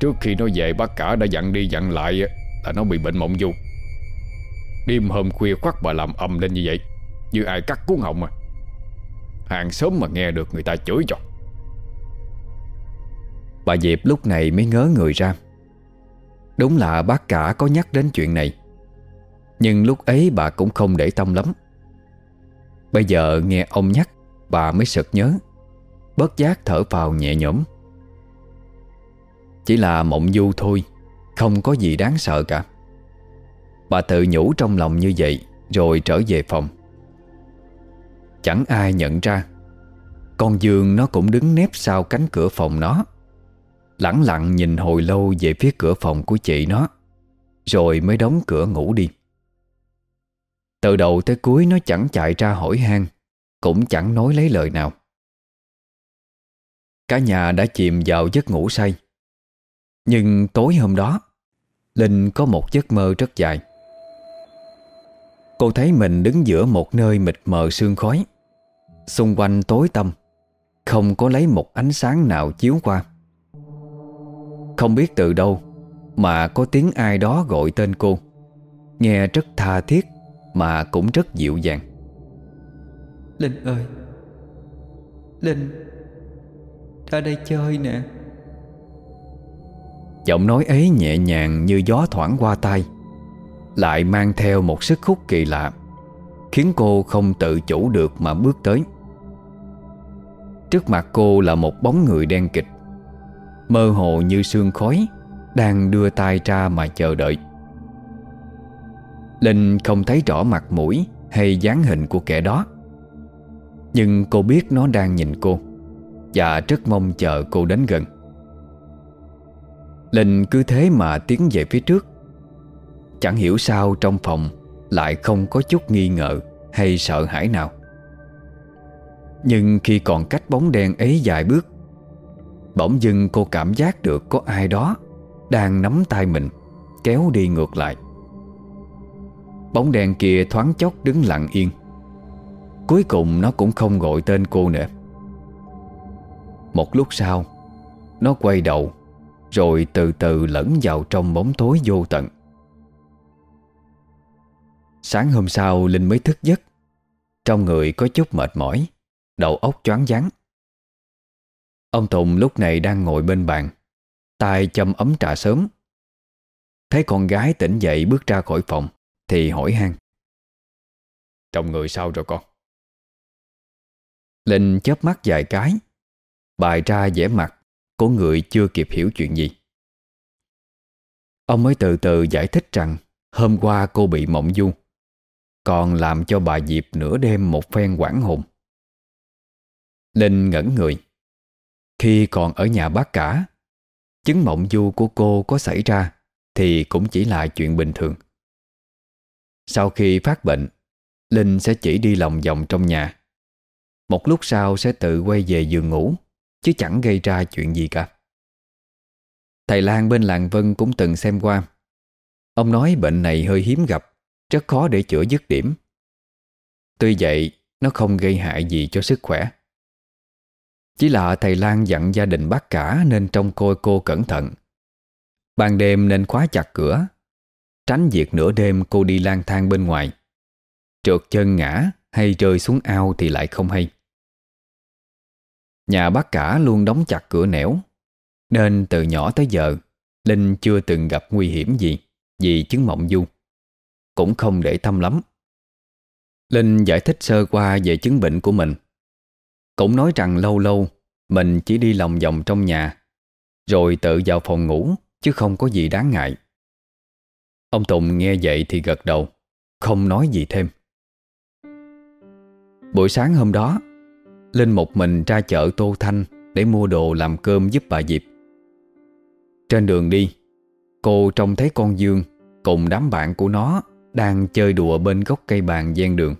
Trước khi nó về, bác cả đã dặn đi dặn lại Là nó bị bệnh mộng du. Đêm hôm khuya khoắt bà làm âm lên như vậy, như ai cắt cuốn họng à. Hàng sớm mà nghe được người ta chửi cho Bà Diệp lúc này mới ngớ người ra. Đúng là bác cả có nhắc đến chuyện này. Nhưng lúc ấy bà cũng không để tâm lắm. Bây giờ nghe ông nhắc, Bà mới sực nhớ. Bớt giác thở vào nhẹ nhõm. Chỉ là mộng du thôi, Không có gì đáng sợ cả. Bà tự nhủ trong lòng như vậy, Rồi trở về phòng. Chẳng ai nhận ra, Con Dương nó cũng đứng nép sau cánh cửa phòng nó. Lặng lặng nhìn hồi lâu về phía cửa phòng của chị nó, Rồi mới đóng cửa ngủ đi. Từ đầu tới cuối nó chẳng chạy ra hỏi han, Cũng chẳng nói lấy lời nào. Cả nhà đã chìm vào giấc ngủ say. Nhưng tối hôm đó, Linh có một giấc mơ rất dài. Cô thấy mình đứng giữa một nơi mịt mờ sương khói. Xung quanh tối tăm, Không có lấy một ánh sáng nào chiếu qua. Không biết từ đâu Mà có tiếng ai đó gọi tên cô. Nghe rất tha thiết. Mà cũng rất dịu dàng. Linh ơi Linh Ra đây chơi nè. Giọng nói ấy nhẹ nhàng như gió thoảng qua tai Lại mang theo một sức hút kỳ lạ Khiến cô không tự chủ được mà bước tới. Trước mặt cô là một bóng người đen kịch Mơ hồ như sương khói Đang đưa tay ra mà chờ đợi Linh không thấy rõ mặt mũi Hay dáng hình của kẻ đó. Nhưng cô biết nó đang nhìn cô Và rất mong chờ cô đến gần. Linh cứ thế mà tiến về phía trước. Chẳng hiểu sao trong phòng Lại không có chút nghi ngờ Hay sợ hãi nào. Nhưng khi còn cách bóng đen ấy dài bước, Bỗng dưng cô cảm giác được có ai đó Đang nắm tay mình, Kéo đi ngược lại. Bóng đèn kia thoáng chốc đứng lặng yên. Cuối cùng nó cũng không gọi tên cô nữa. Một lúc sau, Nó quay đầu, Rồi từ từ lẫn vào trong bóng tối vô tận. Sáng hôm sau, Linh mới thức giấc. Trong người có chút mệt mỏi, Đầu óc choáng váng. Ông Tùng lúc này đang ngồi bên bàn, tay châm ấm trà sớm. Thấy con gái tỉnh dậy bước ra khỏi phòng thì hỏi han. Chồng người sao rồi con? Linh chớp mắt vài cái Bài ra vẻ mặt Của người chưa kịp hiểu chuyện gì. Ông mới từ từ giải thích rằng Hôm qua cô bị mộng du, Còn làm cho bà Diệp nửa đêm một phen quảng hồn. Linh ngẩn người. Khi còn ở nhà bác cả, Chứng mộng du của cô có xảy ra Thì cũng chỉ là chuyện bình thường. Sau khi phát bệnh, Linh sẽ chỉ đi lòng vòng trong nhà. Một lúc sau sẽ tự quay về giường ngủ, Chứ chẳng gây ra chuyện gì cả. Thầy Lan bên làng Vân cũng từng xem qua. Ông nói bệnh này hơi hiếm gặp, Rất khó để chữa dứt điểm. Tuy vậy, Nó không gây hại gì cho sức khỏe. Chỉ là thầy Lan dặn gia đình bác cả Nên trông coi cô cẩn thận. Ban đêm nên khóa chặt cửa Tránh việc nửa đêm cô đi lang thang bên ngoài. Trượt chân ngã hay rơi xuống ao thì lại không hay. Nhà bác cả luôn đóng chặt cửa nẻo. Nên từ nhỏ tới giờ, Linh chưa từng gặp nguy hiểm gì Vì chứng mộng du. Cũng không để tâm lắm. Linh giải thích sơ qua về chứng bệnh của mình. Cũng nói rằng lâu lâu, Mình chỉ đi lòng vòng trong nhà, Rồi tự vào phòng ngủ, Chứ không có gì đáng ngại. Ông Tùng nghe vậy thì gật đầu, Không nói gì thêm. Buổi sáng hôm đó, Linh một mình ra chợ Tô Thanh Để mua đồ làm cơm giúp bà Diệp. Trên đường đi, Cô trông thấy con Dương Cùng đám bạn của nó Đang chơi đùa bên gốc cây bàn gian đường.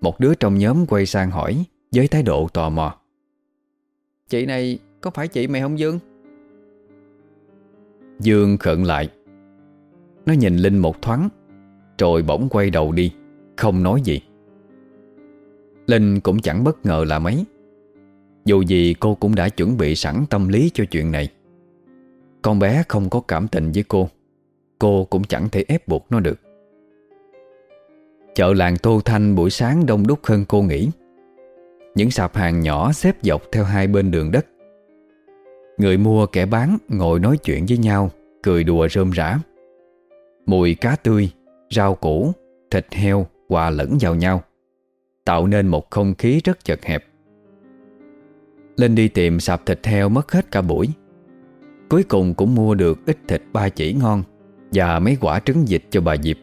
Một đứa trong nhóm quay sang hỏi Với thái độ tò mò. Chị này có phải chị mày không Dương? Dương khận lại. Nó nhìn Linh một thoáng, Rồi bỗng quay đầu đi, Không nói gì. Linh cũng chẳng bất ngờ là mấy. Dù gì cô cũng đã chuẩn bị sẵn tâm lý cho chuyện này. Con bé không có cảm tình với cô Cô cũng chẳng thể ép buộc nó được. Chợ làng Tô Thanh buổi sáng đông đúc hơn cô nghĩ. Những sạp hàng nhỏ xếp dọc theo hai bên đường đất. Người mua kẻ bán ngồi nói chuyện với nhau, Cười đùa rơm rã. Mùi cá tươi, rau củ, thịt heo hòa lẫn vào nhau Tạo nên một không khí rất chật hẹp. Lên đi tìm sạp thịt heo mất hết cả buổi. Cuối cùng cũng mua được ít thịt ba chỉ ngon Và mấy quả trứng vịt cho bà Diệp.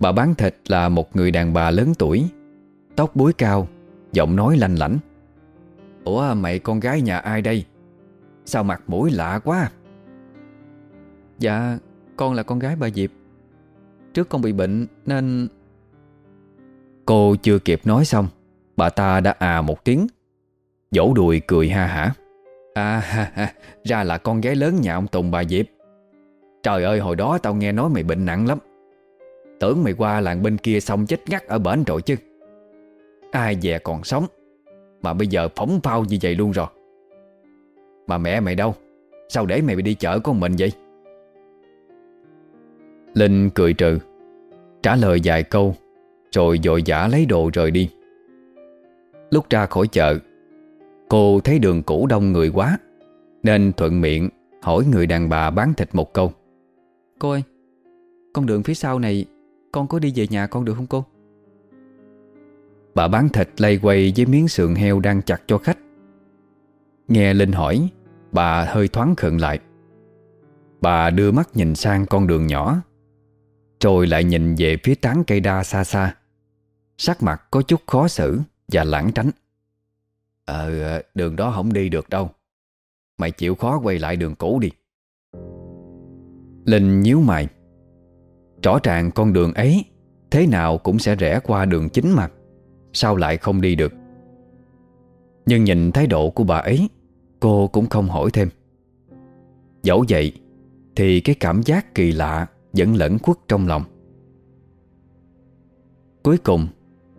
Bà bán thịt là một người đàn bà lớn tuổi Tóc búi cao Giọng nói lanh lảnh. Ủa mày con gái nhà ai đây? Sao mặt mũi lạ quá? Dạ con là con gái bà Diệp. Trước con bị bệnh nên Cô chưa kịp nói xong, Bà ta đã à một tiếng, Vỗ đùi cười ha hả. À ha ha Ra là con gái lớn nhà ông Tùng bà Diệp. Trời ơi, hồi đó tao nghe nói mày bệnh nặng lắm. Tưởng mày qua làng bên kia xong chết ngắt ở bển rồi chứ. Ai dè còn sống, Mà bây giờ phóng phao như vậy luôn rồi. Mà mẹ mày đâu? Sao để mày đi chợ con mình vậy? Linh cười trừ. Trả lời vài câu Rồi dội dã lấy đồ rời đi. Lúc ra khỏi chợ Cô thấy đường cũ đông người quá Nên thuận miệng hỏi người đàn bà bán thịt một câu. Cô ơi Con đường phía sau này Con có đi về nhà con được không cô? Bà bán thịt lay quay với miếng sườn heo đang chặt cho khách. Nghe Linh hỏi Bà hơi thoáng khựng lại. Bà đưa mắt nhìn sang con đường nhỏ rồi lại nhìn về phía tán cây đa xa xa. Sắc mặt có chút khó xử Và lãng tránh. Ờ, ờ đường đó không đi được đâu. Mày chịu khó quay lại đường cũ đi. Linh nhíu mày. Rõ ràng con đường ấy Thế nào cũng sẽ rẽ qua đường chính mà. Sao lại không đi được? Nhưng nhìn thái độ của bà ấy, Cô cũng không hỏi thêm. Dẫu vậy, Thì cái cảm giác kỳ lạ vẫn lẫn quất trong lòng. Cuối cùng,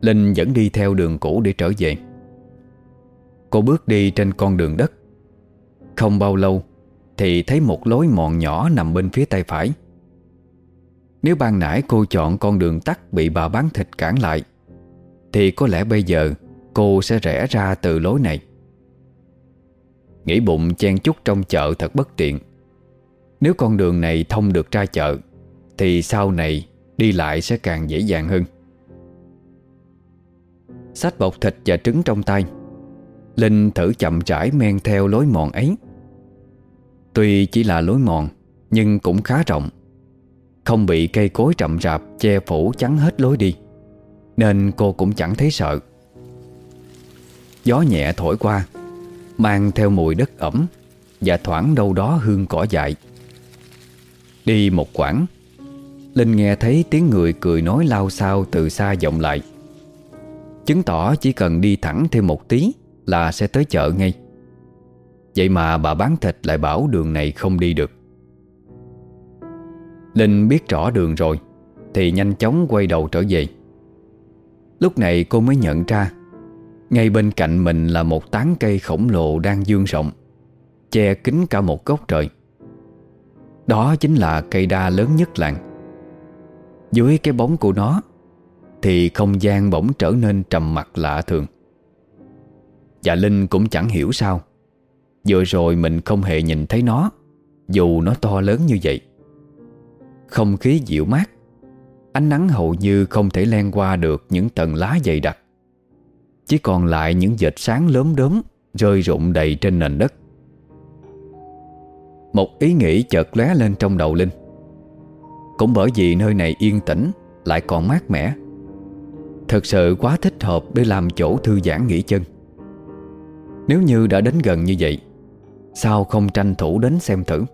Linh vẫn đi theo đường cũ để trở về. Cô bước đi trên con đường đất. Không bao lâu, Thì thấy một lối mòn nhỏ nằm bên phía tay phải. Nếu ban nãy cô chọn con đường tắt Bị bà bán thịt cản lại, Thì có lẽ bây giờ Cô sẽ rẽ ra từ lối này. Nghĩ bụng chen chút trong chợ thật bất tiện. Nếu con đường này thông được ra chợ thì sau này đi lại sẽ càng dễ dàng hơn. Xách bọc thịt và trứng trong tay. Linh thử chậm rãi men theo lối mòn ấy. Tuy chỉ là lối mòn, Nhưng cũng khá rộng. Không bị cây cối rậm rạp Che phủ chắn hết lối đi, Nên cô cũng chẳng thấy sợ. Gió nhẹ thổi qua, Mang theo mùi đất ẩm Và thoảng đâu đó hương cỏ dại. Đi một quãng Linh nghe thấy tiếng người cười nói lao sao từ xa vọng lại. Chứng tỏ chỉ cần đi thẳng thêm một tí Là sẽ tới chợ ngay. Vậy mà bà bán thịt lại bảo đường này không đi được. Linh biết rõ đường rồi, Thì nhanh chóng quay đầu trở về. Lúc này cô mới nhận ra, ngay bên cạnh mình là một tán cây khổng lồ đang dương rộng, Che kín cả một góc trời. Đó chính là cây đa lớn nhất làng. Dưới cái bóng của nó, Thì không gian bỗng trở nên trầm mặc lạ thường. Và Linh cũng chẳng hiểu sao, Vừa rồi mình không hề nhìn thấy nó, Dù nó to lớn như vậy. Không khí dịu mát, Ánh nắng hầu như không thể len qua được những tầng lá dày đặc. Chỉ còn lại những vệt sáng lớn đốm Rơi rụng đầy trên nền đất. Một ý nghĩ chợt lóe lên trong đầu Linh. Cũng bởi vì nơi này yên tĩnh, Lại còn mát mẻ. Thật sự quá thích hợp để làm chỗ thư giãn nghỉ chân. Nếu như đã đến gần như vậy, Sao không tranh thủ đến xem thử?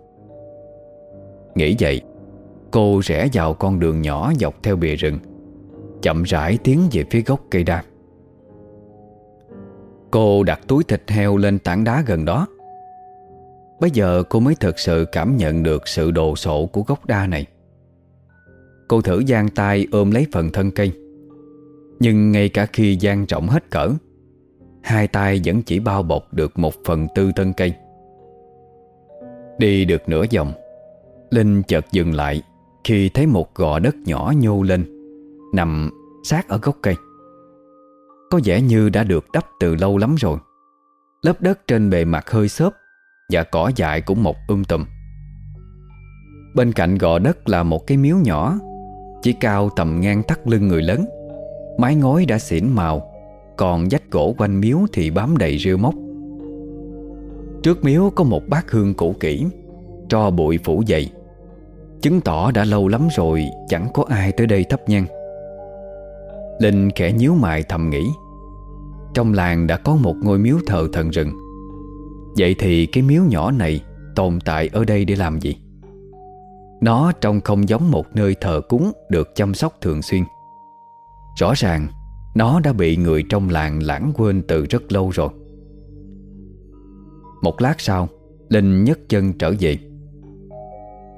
Nghĩ vậy, Cô rẽ vào con đường nhỏ dọc theo bìa rừng, Chậm rãi tiến về phía gốc cây đa. Cô đặt túi thịt heo lên tảng đá gần đó. Bây giờ cô mới thực sự cảm nhận được sự đồ sộ của gốc đa này. Cô thử giang tay ôm lấy phần thân cây. Nhưng ngay cả khi giang rộng hết cỡ, Hai tay vẫn chỉ bao bọc được một phần tư thân cây. Đi được nửa vòng, Linh chợt dừng lại Khi thấy một gò đất nhỏ nhô lên, Nằm sát ở gốc cây. Có vẻ như đã được đắp từ lâu lắm rồi. Lớp đất trên bề mặt hơi xốp Và cỏ dại cũng mọc um tùm. Bên cạnh gò đất là một cái miếu nhỏ chỉ cao tầm ngang thắt lưng người lớn. Mái ngói đã xỉn màu, Còn vách gỗ quanh miếu thì bám đầy rêu mốc Trước miếu có một bát hương cũ kỹ, Tro bụi phủ dày Chứng tỏ đã lâu lắm rồi Chẳng có ai tới đây thắp nhang. Linh khẽ nhíu mày thầm nghĩ. Trong làng đã có một ngôi miếu thờ thần rừng. Vậy thì cái miếu nhỏ này Tồn tại ở đây để làm gì? Nó trông không giống một nơi thờ cúng Được chăm sóc thường xuyên. Rõ ràng, Nó đã bị người trong làng lãng quên từ rất lâu rồi. Một lát sau, Linh nhấc chân trở về.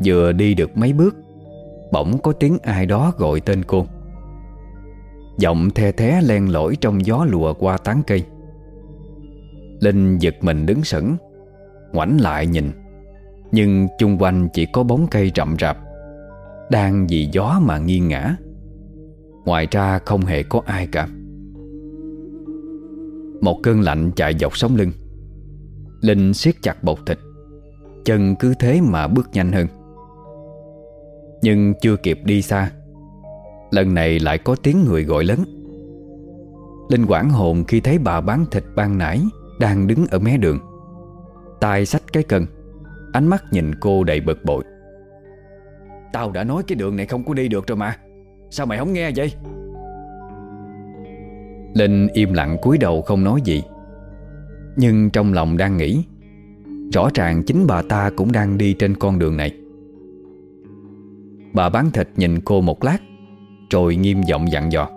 Vừa đi được mấy bước, Bỗng có tiếng ai đó gọi tên cô. Giọng the thé len lỏi trong gió lùa qua tán cây. Linh giật mình đứng sững, Ngoảnh lại nhìn. Nhưng chung quanh chỉ có bóng cây rậm rạp, Đang vì gió mà nghiêng ngã Ngoài ra không hề có ai cả. Một cơn lạnh chạy dọc sống lưng. Linh siết chặt bột thịt, Chân cứ thế mà bước nhanh hơn. Nhưng chưa kịp đi xa, Lần này lại có tiếng người gọi lớn. Linh quảng hồn khi thấy bà bán thịt ban nãy Đang đứng ở mé đường, tay xách cái cần. Ánh mắt nhìn cô đầy bực bội. Tao đã nói cái đường này không có đi được rồi mà. Sao mày không nghe vậy? Linh im lặng cúi đầu không nói gì. Nhưng trong lòng đang nghĩ Rõ ràng chính bà ta cũng đang đi trên con đường này. Bà bán thịt nhìn cô một lát Rồi nghiêm giọng dặn dò.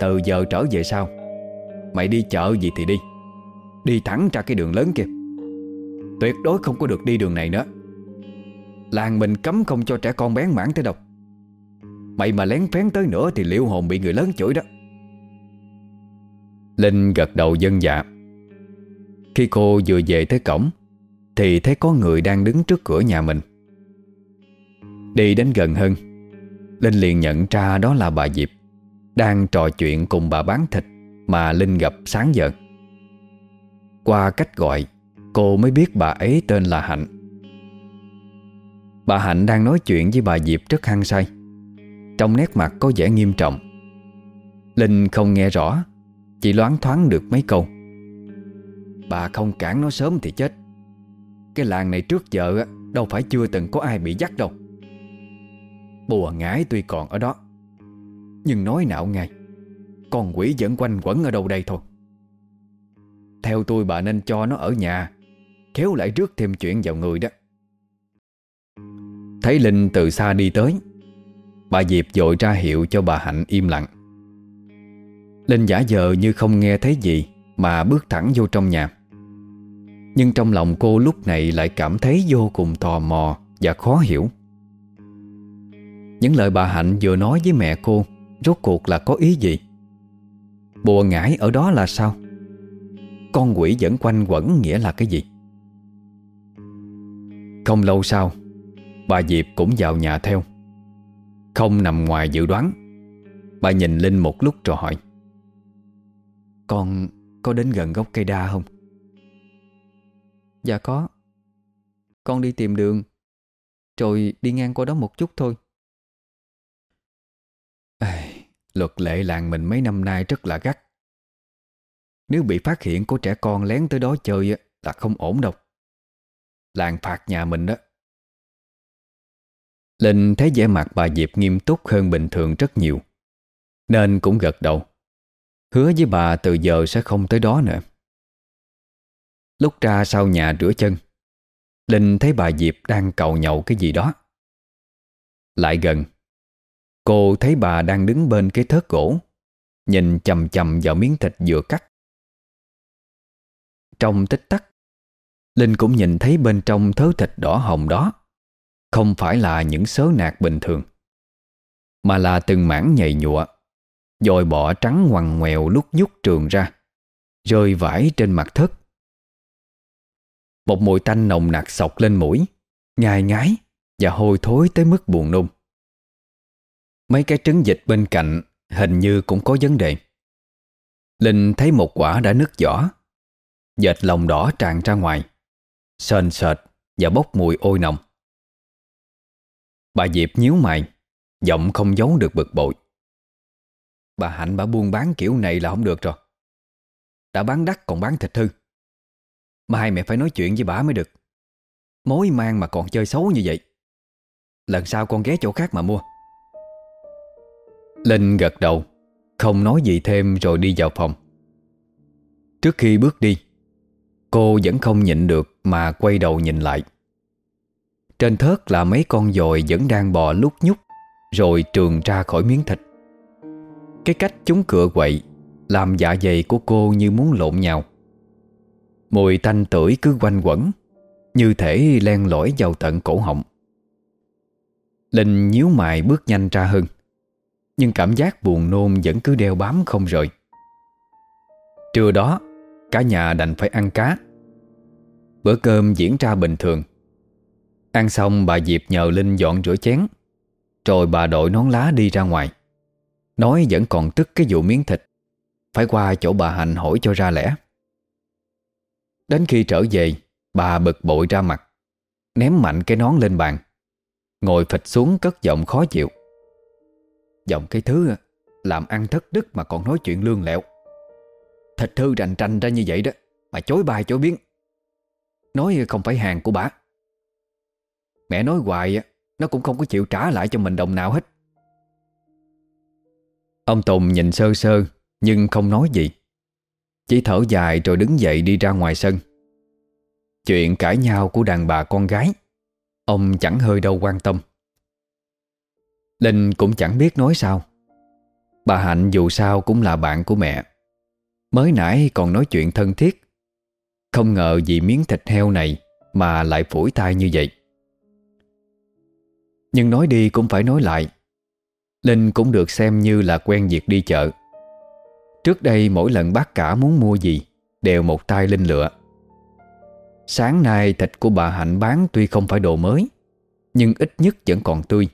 Từ giờ trở về sau Mày đi chợ gì thì đi. Đi thẳng ra cái đường lớn kia Tuyệt đối không có được đi đường này nữa. Làng mình cấm không cho trẻ con bén mảng tới đâu. Mày mà lén phén tới nữa Thì liệu hồn bị người lớn chửi đó. Linh gật đầu dân dạ. Khi cô vừa về tới cổng, Thì thấy có người đang đứng trước cửa nhà mình. Đi đến gần hơn, Linh liền nhận ra đó là bà Diệp, Đang trò chuyện cùng bà bán thịt Mà Linh gặp sáng giờ. Qua cách gọi Cô mới biết bà ấy tên là Hạnh. Bà Hạnh đang nói chuyện với bà Diệp rất hăng say. Trong nét mặt có vẻ nghiêm trọng. Linh không nghe rõ, Chỉ loáng thoáng được mấy câu. Bà không cản nó sớm thì chết. Cái làng này trước giờ Đâu phải chưa từng có ai bị dắt đâu. Bùa ngái tuy còn ở đó, Nhưng nói nạo ngay. Con quỷ vẫn quanh quẩn ở đâu đây thôi. Theo tôi bà nên cho nó ở nhà Khéo lại rước thêm chuyện vào người đó. Thấy Linh từ xa đi tới, Bà Diệp dội ra hiệu cho bà Hạnh im lặng. Linh giả vờ như không nghe thấy gì Mà bước thẳng vô trong nhà. Nhưng trong lòng cô lúc này lại cảm thấy vô cùng tò mò Và khó hiểu. Những lời bà Hạnh vừa nói với mẹ cô Rốt cuộc là có ý gì? Bùa ngải ở đó là sao? Con quỷ vẫn quanh quẩn nghĩa là cái gì? Không lâu sau Bà Diệp cũng vào nhà theo. Không nằm ngoài dự đoán Bà nhìn Linh một lúc rồi hỏi Con có đến gần gốc cây đa không? Dạ có. Con đi tìm đường Rồi đi ngang qua đó một chút thôi. À, Luật lệ làng mình mấy năm nay rất là gắt. Nếu bị phát hiện có trẻ con lén tới đó chơi Là không ổn đâu. Làng phạt nhà mình đó. Linh thấy vẻ mặt bà Diệp nghiêm túc hơn bình thường rất nhiều, Nên cũng gật đầu. Hứa với bà từ giờ sẽ không tới đó nữa. Lúc ra sau nhà rửa chân, Linh thấy bà Diệp đang cầu nhậu cái gì đó. Lại gần, Cô thấy bà đang đứng bên cái thớt gỗ, Nhìn chầm chầm vào miếng thịt vừa cắt. Trong tích tắc Linh cũng nhìn thấy bên trong thớ thịt đỏ hồng đó. Không phải là những sớ nạc bình thường, Mà là từng mảng nhầy nhụa, Dồi bọ trắng ngoằn ngoèo lúc nhúc trường ra, Rơi vãi trên mặt thất Một mùi tanh nồng nặc sọc lên mũi, Nhai ngái Và hôi thối tới mức buồn nôn. Mấy cái trứng dịch bên cạnh Hình như cũng có vấn đề. Linh thấy một quả đã nứt vỏ, Dệt lòng đỏ tràn ra ngoài. Sền sệt và bốc mùi ôi nồng. Bà Diệp nhíu mày, Giọng không giấu được bực bội. Bà Hạnh bà buôn bán kiểu này là không được rồi. Đã bán đắt còn bán thịt hư. Mai mẹ phải nói chuyện với bà mới được. Mối mang mà còn chơi xấu như vậy. Lần sau con ghé chỗ khác mà mua. Linh gật đầu, Không nói gì thêm rồi đi vào phòng. Trước khi bước đi Cô vẫn không nhịn được Mà quay đầu nhìn lại. Trên thớt là mấy con dồi vẫn đang bò lúc nhúc, Rồi trường ra khỏi miếng thịt. Cái cách chúng cựa quậy Làm dạ dày của cô như muốn lộn nhào. Mùi tanh tưởi cứ quanh quẩn, Như thể len lỏi vào tận cổ họng. Linh nhíu mày bước nhanh ra hơn, Nhưng cảm giác buồn nôn vẫn cứ đeo bám không rời. Trưa đó, Cả nhà đành phải ăn cá. Bữa cơm diễn ra bình thường. Ăn xong, bà Diệp nhờ Linh dọn rửa chén, Rồi bà đội nón lá đi ra ngoài. Nói vẫn còn tức cái vụ miếng thịt. Phải qua chỗ bà Hạnh hỏi cho ra lẽ. Đến khi trở về, Bà bực bội ra mặt, Ném mạnh cái nón lên bàn. Ngồi phịch xuống cất giọng khó chịu. Giọng cái thứ à, Làm ăn thất đức mà còn nói chuyện lương lẹo. Thịt thư rành tranh ra như vậy đó, Mà chối bài chối biến Nói không phải hàng của bà. Mẹ nói hoài Nó cũng không có chịu trả lại cho mình đồng nào hết. Ông Tùng nhìn sơ sơ, Nhưng không nói gì. Chỉ thở dài rồi đứng dậy đi ra ngoài sân. Chuyện cãi nhau của đàn bà con gái, Ông chẳng hơi đâu quan tâm. Linh cũng chẳng biết nói sao. Bà Hạnh dù sao cũng là bạn của mẹ. Mới nãy còn nói chuyện thân thiết không ngờ vì miếng thịt heo này Mà lại phủi tai như vậy. Nhưng nói đi cũng phải nói lại, Linh cũng được xem như là quen việc đi chợ. Trước đây mỗi lần bác cả muốn mua gì Đều một tay Linh lựa. Sáng nay thịt của bà Hạnh bán tuy không phải đồ mới, Nhưng ít nhất vẫn còn tươi.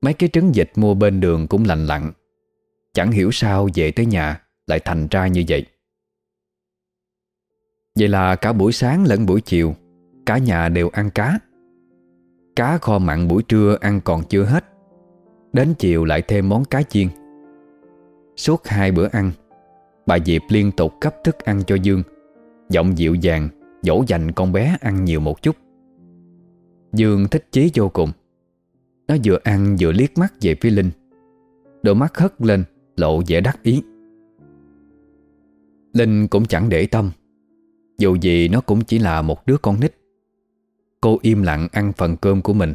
Mấy cái trứng vịt mua bên đường cũng lành lặn, Chẳng hiểu sao về tới nhà Lại thành ra như vậy. Vậy là cả buổi sáng lẫn buổi chiều, Cả nhà đều ăn cá. Cá kho mặn buổi trưa ăn còn chưa hết, Đến chiều lại thêm món cá chiên. Suốt hai bữa ăn, Bà Diệp liên tục cấp thức ăn cho Dương, Giọng dịu dàng, Dỗ dành con bé ăn nhiều một chút. Dương thích chí vô cùng. Nó vừa ăn vừa liếc mắt về phía Linh. Đôi mắt hất lên, Lộ vẻ đắc ý. Linh cũng chẳng để tâm. Dù gì nó cũng chỉ là một đứa con nít. Cô im lặng ăn phần cơm của mình.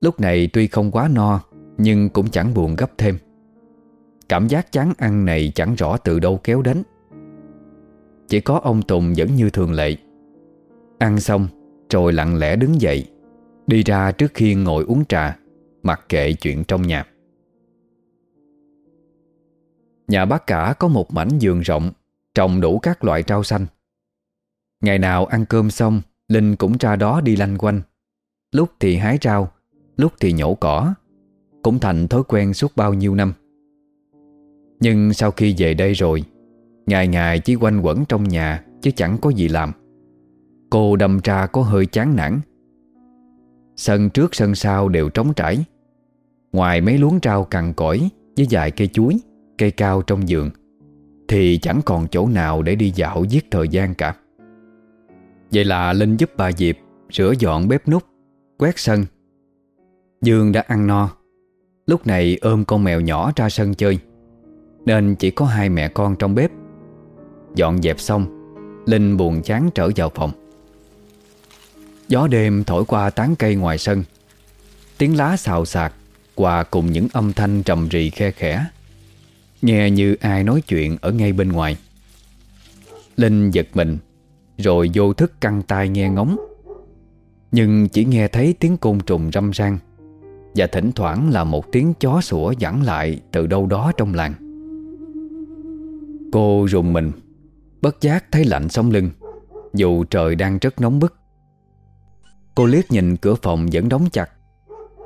Lúc này tuy không quá no, Nhưng cũng chẳng buồn gấp thêm. Cảm giác chán ăn này chẳng rõ từ đâu kéo đến. Chỉ có ông Tùng vẫn như thường lệ. Ăn xong, Rồi lặng lẽ đứng dậy, Đi ra trước khi ngồi uống trà, Mặc kệ chuyện trong nhà. Nhà bác cả có một mảnh giường rộng, Trồng đủ các loại rau xanh. Ngày nào ăn cơm xong, Linh cũng ra đó đi lanh quanh. Lúc thì hái rau, Lúc thì nhổ cỏ, Cũng thành thói quen suốt bao nhiêu năm. Nhưng sau khi về đây rồi, Ngày ngày chỉ quanh quẩn trong nhà Chứ chẳng có gì làm. Cô đâm ra có hơi chán nản. Sân trước sân sau đều trống trải. Ngoài mấy luống rau cằn cỗi Với vài cây chuối, Cây cao trong giường Thì chẳng còn chỗ nào để đi dạo giết thời gian cả. Vậy là Linh giúp bà Diệp Rửa dọn bếp nút Quét sân. Dương đã ăn no. Lúc này ôm con mèo nhỏ ra sân chơi. Nên chỉ có hai mẹ con trong bếp. Dọn dẹp xong, Linh buồn chán trở vào phòng. Gió đêm thổi qua tán cây ngoài sân. Tiếng lá xào xạc Hòa cùng những âm thanh trầm rì khe khẽ. Nghe như ai nói chuyện ở ngay bên ngoài. Linh giật mình. Rồi vô thức căng tai nghe ngóng. Nhưng chỉ nghe thấy tiếng côn trùng râm ran và thỉnh thoảng là một tiếng chó sủa vẳng lại Từ đâu đó trong làng. Cô rùng mình, Bất giác thấy lạnh sống lưng, Dù trời đang rất nóng bức. Cô liếc nhìn cửa phòng vẫn đóng chặt,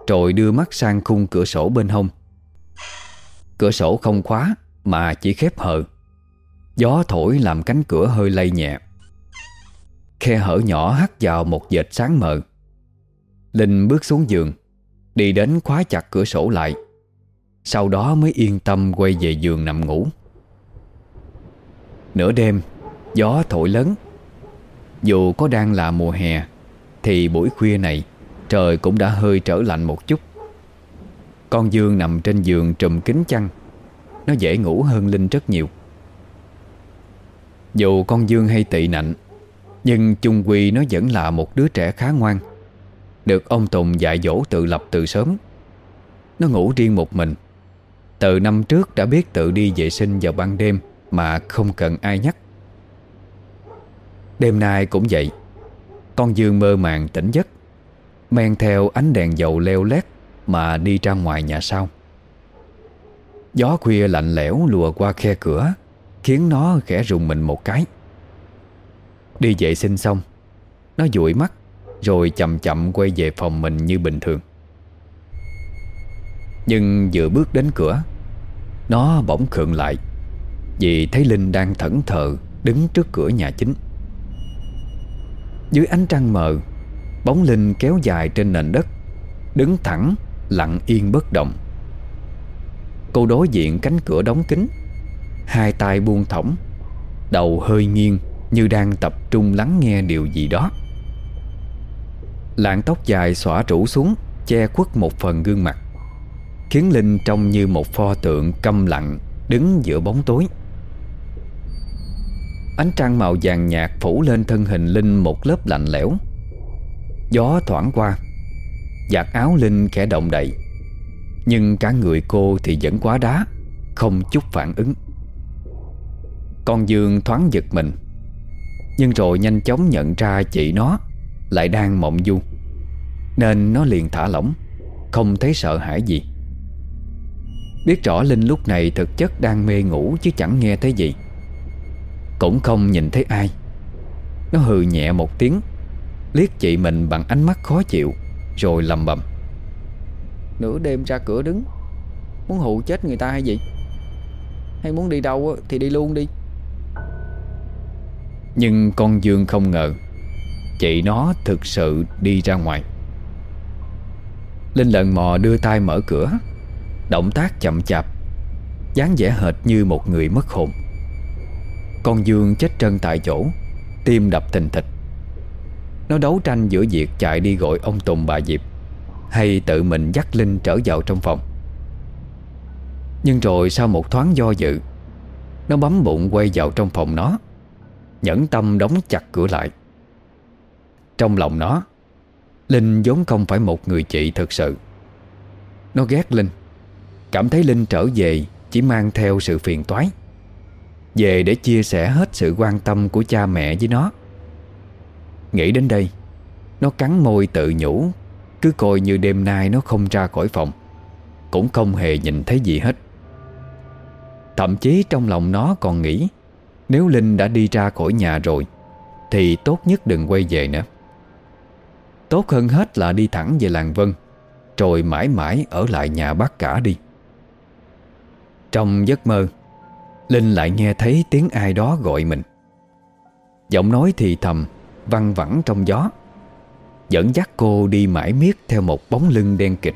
Rồi đưa mắt sang khung cửa sổ bên hông. Cửa sổ không khóa Mà chỉ khép hờ. Gió thổi làm cánh cửa hơi lay nhẹ. Khe hở nhỏ hắt vào một dệt sáng mờ. Linh bước xuống giường, Đi đến khóa chặt cửa sổ lại. Sau đó mới yên tâm quay về giường nằm ngủ. Nửa đêm, Gió thổi lớn. Dù có đang là mùa hè, Thì buổi khuya này Trời cũng đã hơi trở lạnh một chút. Con Dương nằm trên giường trùm kính chăn, Nó dễ ngủ hơn Linh rất nhiều. Dù con Dương hay tị nạnh nhưng chung quy nó vẫn là một đứa trẻ khá ngoan. Được ông Tùng dạy dỗ tự lập từ sớm, Nó ngủ riêng một mình. Từ năm trước đã biết tự đi vệ sinh vào ban đêm Mà không cần ai nhắc. Đêm nay cũng vậy, Con Dương mơ màng tỉnh giấc, Men theo ánh đèn dầu leo lét Mà đi ra ngoài nhà sau. Gió khuya lạnh lẽo lùa qua khe cửa, Khiến nó khẽ rùng mình một cái. Đi vệ sinh xong, Nó dụi mắt, rồi chậm chậm quay về phòng mình như bình thường. Nhưng vừa bước đến cửa, Nó bỗng khượng lại Vì thấy Linh đang thẫn thờ Đứng trước cửa nhà chính. Dưới ánh trăng mờ, Bóng Linh kéo dài trên nền đất, Đứng thẳng, Lặng yên bất động. Cô đối diện cánh cửa đóng kín, Hai tay buông thõng, Đầu hơi nghiêng. Như đang tập trung lắng nghe điều gì đó. Lạng tóc dài xõa rủ xuống, Che khuất một phần gương mặt, Khiến Linh trông như một pho tượng câm lặng Đứng giữa bóng tối. Ánh trăng màu vàng nhạt phủ lên thân hình Linh một lớp lạnh lẽo. Gió thoảng qua, Giặt áo Linh khẽ động đậy, Nhưng cả người cô thì vẫn quá đá, Không chút phản ứng. Con Dương thoáng giật mình. Nhưng rồi nhanh chóng nhận ra chị nó Lại đang mộng du. Nên nó liền thả lỏng, Không thấy sợ hãi gì. Biết rõ Linh lúc này thực chất đang mê ngủ Chứ chẳng nghe thấy gì. Cũng không nhìn thấy ai. Nó hừ nhẹ một tiếng, Liếc chị mình bằng ánh mắt khó chịu, Rồi lầm bầm. Nửa đêm ra cửa đứng, Muốn hụ chết người ta hay gì? Hay muốn đi đâu thì đi luôn đi. Nhưng con Dương không ngờ, Chị nó thực sự đi ra ngoài. Linh lần mò đưa tay mở cửa, Động tác chậm chạp, dáng vẻ hệt như một người mất hồn. Con Dương chết trân tại chỗ, Tim đập thình thịch. Nó đấu tranh giữa việc chạy đi gọi ông Tùng bà Diệp, Hay tự mình dắt Linh trở vào trong phòng. Nhưng rồi sau một thoáng do dự, Nó bấm bụng quay vào trong phòng nó. Nhẫn tâm đóng chặt cửa lại. Trong lòng nó, Linh vốn không phải một người chị thực sự. Nó ghét Linh, Cảm thấy Linh trở về Chỉ mang theo sự phiền toái, Về để chia sẻ hết sự quan tâm Của cha mẹ với nó. Nghĩ đến đây, Nó cắn môi tự nhủ, Cứ coi như đêm nay nó không ra khỏi phòng, Cũng không hề nhìn thấy gì hết. Thậm chí trong lòng nó còn nghĩ nếu Linh đã đi ra khỏi nhà rồi, Thì tốt nhất đừng quay về nữa. Tốt hơn hết là đi thẳng về làng Vân, Rồi mãi mãi ở lại nhà bác cả đi. Trong giấc mơ, Linh lại nghe thấy tiếng ai đó gọi mình. Giọng nói thì thầm, Văng vẳng trong gió. Dẫn dắt cô đi mãi miết Theo một bóng lưng đen kịch.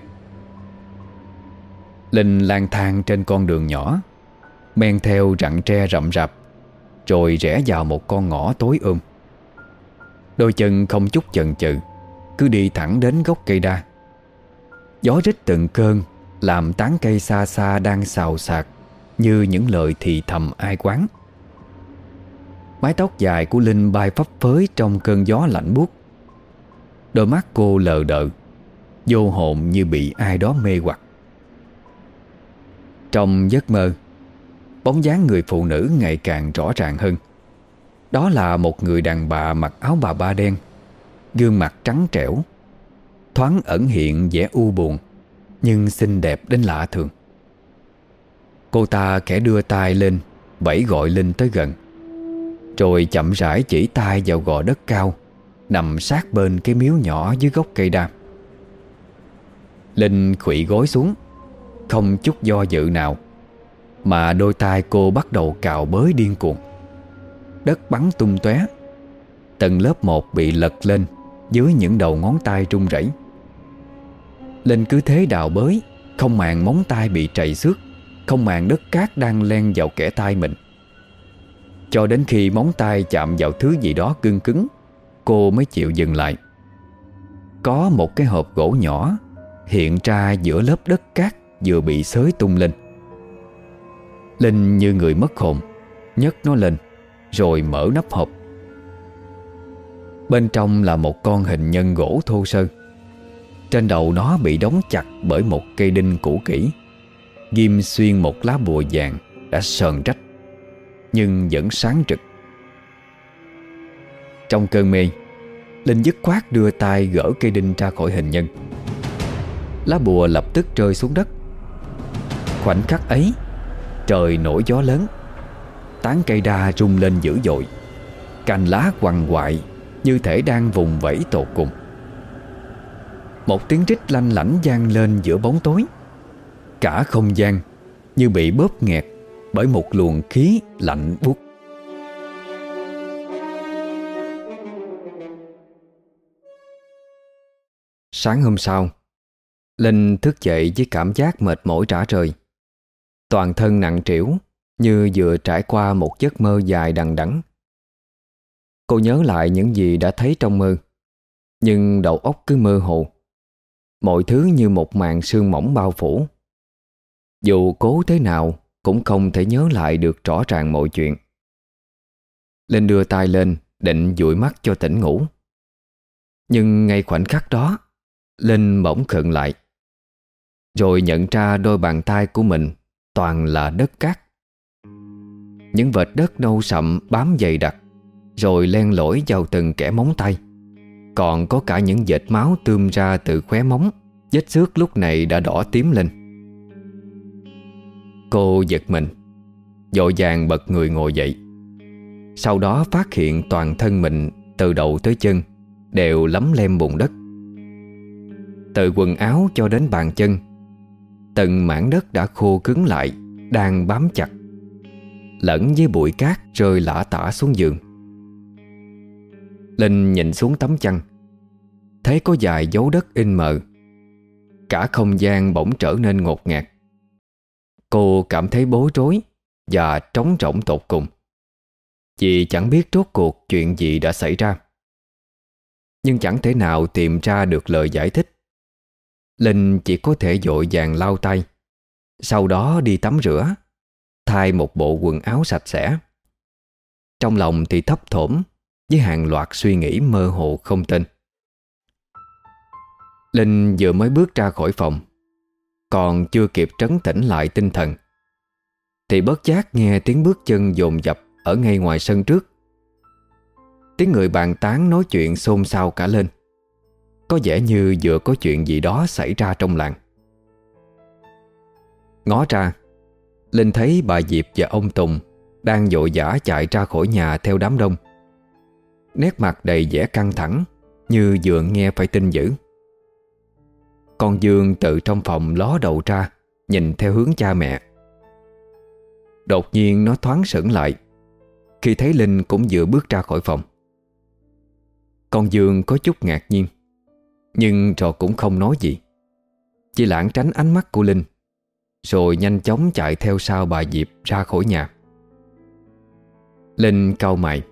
Linh lang thang trên con đường nhỏ, Men theo rặng tre rậm rạp. Rồi rẽ vào một con ngõ tối ôm. Đôi chân không chút chần chừ, Cứ đi thẳng đến gốc cây đa. Gió rít từng cơn, làm tán cây xa xa đang xào xạc Như những lời thì thầm ai quán. Mái tóc dài của Linh bay phấp phới Trong cơn gió lạnh buốt. Đôi mắt cô lờ đờ, Vô hồn như bị ai đó mê hoặc. Trong giấc mơ Bóng dáng người phụ nữ ngày càng rõ ràng hơn. Đó là một người đàn bà mặc áo bà ba đen, Gương mặt trắng trẻo, Thoáng ẩn hiện vẻ u buồn, nhưng xinh đẹp đến lạ thường. Cô ta khẽ đưa tay lên, Vẫy gọi Linh tới gần, Rồi chậm rãi chỉ tay vào gò đất cao, Nằm sát bên cái miếu nhỏ dưới gốc cây đam Linh khủy gối xuống, Không chút do dự nào mà đôi tay cô bắt đầu cào bới điên cuồng. Đất bắn tung tóe. Tầng lớp một bị lật lên Dưới những đầu ngón tay trung rẩy. Linh cứ thế đào bới, Không màng móng tay bị trầy xước, Không màng đất cát đang len vào kẻ tay mình. Cho đến khi móng tay chạm vào thứ gì đó cưng cứng, Cô mới chịu dừng lại. Có một cái hộp gỗ nhỏ Hiện ra giữa lớp đất cát Vừa bị xới tung lên. Linh như người mất hồn. Nhấc nó lên, Rồi mở nắp hộp. Bên trong là một con hình nhân gỗ thô sơ. Trên đầu nó bị đóng chặt bởi một cây đinh cũ kỹ. Ghim xuyên một lá bùa vàng Đã sờn rách, Nhưng vẫn sáng trực. Trong cơn mê, Linh dứt khoát đưa tay gỡ cây đinh ra khỏi hình nhân. Lá bùa lập tức rơi xuống đất. Khoảnh khắc ấy Trời nổi gió lớn. Tán cây đa rung lên dữ dội, Cành lá quằn quại Như thể đang vùng vẫy tột cùng. Một tiếng rít lanh lảnh gian lên giữa bóng tối. Cả không gian như bị bóp nghẹt bởi một luồng khí lạnh buốt. Sáng hôm sau, Linh thức dậy với cảm giác mệt mỏi trả trời. Toàn thân nặng trĩu Như vừa trải qua một giấc mơ dài đằng đẵng. Cô nhớ lại những gì đã thấy trong mơ, Nhưng đầu óc cứ mơ hồ. Mọi thứ như một màn sương mỏng bao phủ. Dù cố thế nào Cũng không thể nhớ lại được rõ ràng mọi chuyện. Linh đưa tay lên, Định dụi mắt cho tỉnh ngủ. Nhưng ngay khoảnh khắc đó, Linh bỗng khựng lại, Rồi nhận ra đôi bàn tay của mình Toàn là đất cát. Những vệt đất nâu sậm bám dày đặc, Rồi len lỏi vào từng kẻ móng tay. Còn có cả những vệt máu tươm ra từ khóe móng, Vết xước lúc này đã đỏ tím lên. Cô giật mình Dội vàng bật người ngồi dậy. Sau đó phát hiện toàn thân mình Từ đầu tới chân Đều lấm lem bùn đất. Từ quần áo cho đến bàn chân Từng mảng đất đã khô cứng lại, Đang bám chặt. Lẫn với bụi cát rơi lả tả xuống giường. Linh nhìn xuống tấm chăn. Thấy có vài dấu đất in mờ. Cả không gian bỗng trở nên ngột ngạt. Cô cảm thấy bối rối Và trống rỗng tột cùng. Vì chẳng biết rốt cuộc chuyện gì đã xảy ra. Nhưng chẳng thể nào tìm ra được lời giải thích. Linh chỉ có thể dội vàng lau tay. Sau đó đi tắm rửa, Thay một bộ quần áo sạch sẽ. Trong lòng thì thấp thổm Với hàng loạt suy nghĩ mơ hồ không tên. Linh vừa mới bước ra khỏi phòng, Còn chưa kịp trấn tĩnh lại tinh thần, Thì bất giác nghe tiếng bước chân dồn dập Ở ngay ngoài sân trước. Tiếng người bàn tán nói chuyện xôn xao cả lên có vẻ như vừa có chuyện gì đó xảy ra trong làng. Ngó ra, Linh thấy bà Diệp và ông Tùng Đang vội vã chạy ra khỏi nhà theo đám đông. Nét mặt đầy vẻ căng thẳng, Như vừa nghe phải tin dữ. Con Dương từ trong phòng ló đầu ra, Nhìn theo hướng cha mẹ. Đột nhiên nó thoáng sững lại, Khi thấy Linh cũng vừa bước ra khỏi phòng. Con Dương có chút ngạc nhiên nhưng trò cũng không nói gì. Chỉ lãng tránh ánh mắt của Linh, Rồi nhanh chóng chạy theo sau bà Diệp ra khỏi nhà. Linh cau mày,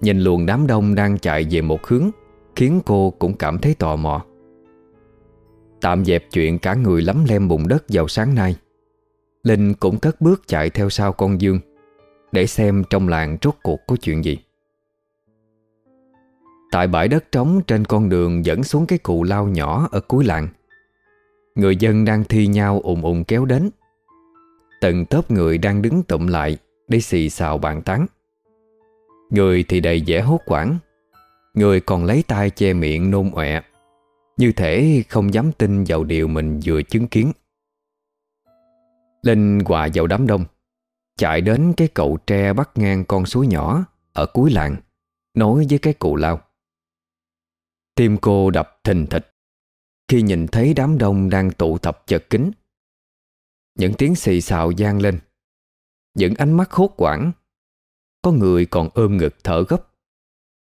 Nhìn luồng đám đông đang chạy về một hướng, Khiến cô cũng cảm thấy tò mò. Tạm dẹp chuyện cả người lắm lem bùn đất vào sáng nay, Linh cũng cất bước chạy theo sau con Dương, Để xem trong làng rốt cuộc có chuyện gì. Tại bãi đất trống trên con đường dẫn xuống cái cụ lao nhỏ ở cuối làng. Người dân đang thi nhau ùn ùn kéo đến. Từng tớp người đang đứng tụm lại Để xì xào bàn tán. Người thì đầy vẻ hốt quảng Người còn lấy tay che miệng nôn ọe. Như thể không dám tin vào điều mình vừa chứng kiến. Linh hòa vào đám đông, Chạy đến cái cầu tre bắt ngang con suối nhỏ Ở cuối làng Nối với cái cụ lao. Tim cô đập thình thịch. Khi nhìn thấy đám đông đang tụ tập chật kín, Những tiếng xì xào gian lên. Những ánh mắt hốt quảng. Có người còn ôm ngực thở gấp.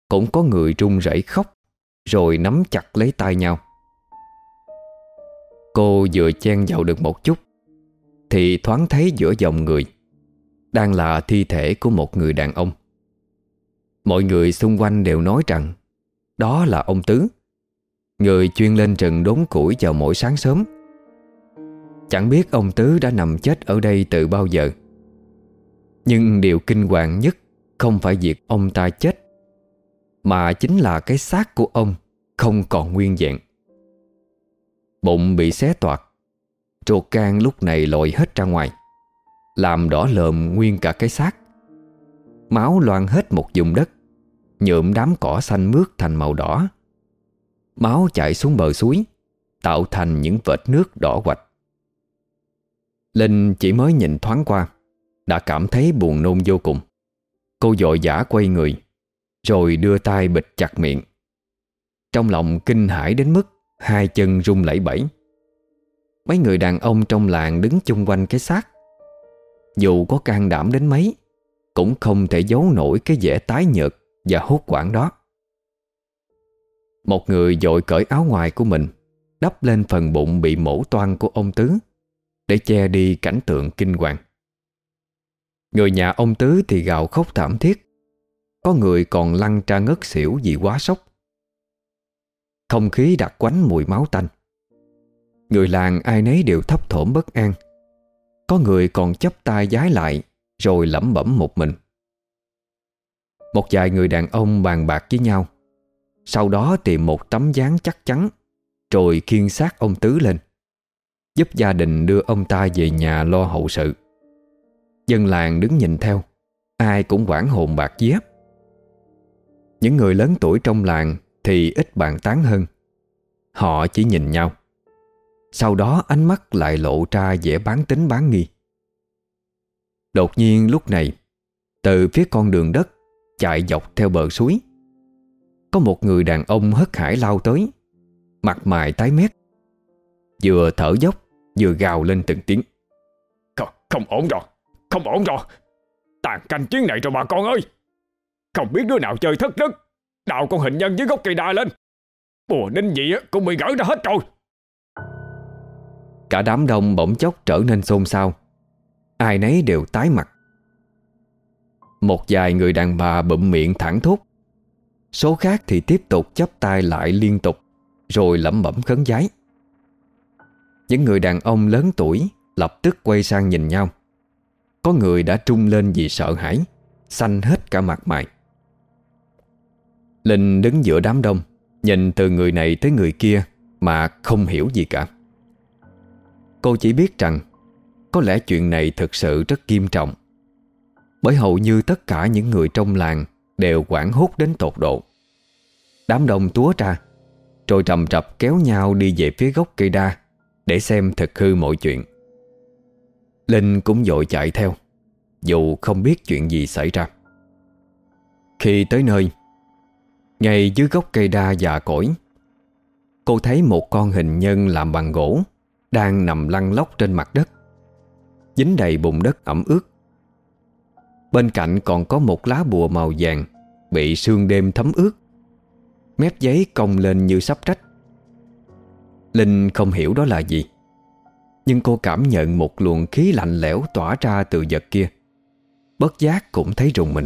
Cũng có người run rẩy khóc, Rồi nắm chặt lấy tay nhau. Cô vừa chen vào được một chút, Thì thoáng thấy giữa dòng người Đang là thi thể của một người đàn ông. Mọi người xung quanh đều nói rằng đó là ông Tứ. Người chuyên lên rừng đốn củi vào mỗi sáng sớm. Chẳng biết ông Tứ đã nằm chết ở đây từ bao giờ. Nhưng điều kinh hoàng nhất Không phải việc ông ta chết, Mà chính là cái xác của ông Không còn nguyên dạng Bụng bị xé toạc, Ruột gan lúc này lội hết ra ngoài, Làm đỏ lợm nguyên cả cái xác. Máu loan hết một vùng đất. Nhuộm đám cỏ xanh mướt thành màu đỏ. Máu chảy xuống bờ suối, Tạo thành những vệt nước đỏ quạch. Linh chỉ mới nhìn thoáng qua, Đã cảm thấy buồn nôn vô cùng. Cô dội dã quay người, Rồi đưa tay bịt chặt miệng. Trong lòng kinh hãi đến mức Hai chân run lẩy bẩy. Mấy người đàn ông trong làng đứng chung quanh cái xác. Dù có can đảm đến mấy, Cũng không thể giấu nổi cái vẻ tái nhợt và hốt quảng đó. Một người dội cởi áo ngoài của mình, Đắp lên phần bụng bị mổ toan của ông Tứ, Để che đi cảnh tượng kinh hoàng. Người nhà ông Tứ thì gào khóc thảm thiết. Có người còn lăn ra ngất xỉu vì quá sốc. Không khí đặc quánh mùi máu tanh. Người làng ai nấy đều thấp thỏm bất an. Có người còn chấp tay giái lại, Rồi lẩm bẩm một mình. Một vài người đàn ông bàn bạc với nhau. Sau đó tìm một tấm dáng chắc chắn, Rồi khiên xác ông Tứ lên, Giúp gia đình đưa ông ta về nhà lo hậu sự. Dân làng đứng nhìn theo, Ai cũng quảng hồn bạc vía. Những người lớn tuổi trong làng Thì ít bàn tán hơn. Họ chỉ nhìn nhau. Sau đó ánh mắt lại lộ ra vẻ bán tính bán nghi. Đột nhiên lúc này, Từ phía con đường đất Chạy dọc theo bờ suối. Có một người đàn ông hất hải lao tới Mặt mày tái mét Vừa thở dốc Vừa gào lên từng tiếng. Không, không ổn rồi không ổn rồi. Tàn canh chuyến này rồi bà con ơi. Không biết đứa nào chơi thất đức Đào con hình nhân dưới gốc cây đa lên. Bùa đinh gì cũng bị gỡ ra hết rồi. Cả đám đông bỗng chốc trở nên xôn xao. Ai nấy đều tái mặt một vài người đàn bà bụm miệng thẳng thốt. Số khác thì tiếp tục chấp tay lại liên tục, Rồi lẩm bẩm khấn giái. Những người đàn ông lớn tuổi Lập tức quay sang nhìn nhau. Có người đã trung lên vì sợ hãi, Xanh hết cả mặt mày. Linh đứng giữa đám đông, Nhìn từ người này tới người kia Mà không hiểu gì cả. Cô chỉ biết rằng Có lẽ chuyện này thực sự rất nghiêm trọng. Bởi hầu như tất cả những người trong làng Đều quảng hốt đến tột độ. Đám đông túa ra, Rồi trầm trập kéo nhau đi về phía gốc cây đa Để xem thực hư mọi chuyện. Linh cũng dội chạy theo, Dù không biết chuyện gì xảy ra. Khi tới nơi, Ngay dưới gốc cây đa già cỗi, Cô thấy một con hình nhân làm bằng gỗ Đang nằm lăn lóc trên mặt đất, Dính đầy bùn đất ẩm ướt. Bên cạnh còn có một lá bùa màu vàng, Bị sương đêm thấm ướt. Mép giấy cong lên như sắp trách. Linh không hiểu đó là gì, nhưng cô cảm nhận một luồng khí lạnh lẽo tỏa ra từ vật kia. Bất giác cũng thấy rùng mình.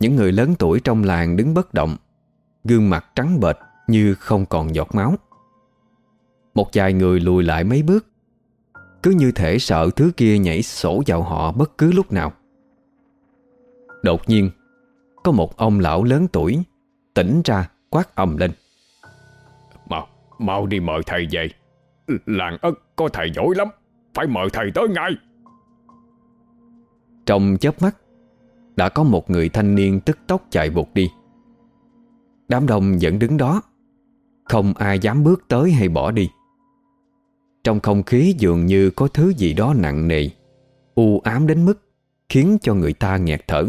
Những người lớn tuổi trong làng đứng bất động, Gương mặt trắng bệch như không còn giọt máu. Một vài người lùi lại mấy bước. Cứ như thể sợ thứ kia nhảy sổ vào họ bất cứ lúc nào. Đột nhiên Có một ông lão lớn tuổi Tỉnh ra quát ầm lên. Mau, mau đi mời thầy về. Làng ất có thầy giỏi lắm Phải mời thầy tới ngay. Trong chớp mắt Đã có một người thanh niên tức tốc chạy vụt đi. Đám đông vẫn đứng đó Không ai dám bước tới hay bỏ đi. Trong không khí dường như có thứ gì đó nặng nề U ám đến mức Khiến cho người ta nghẹt thở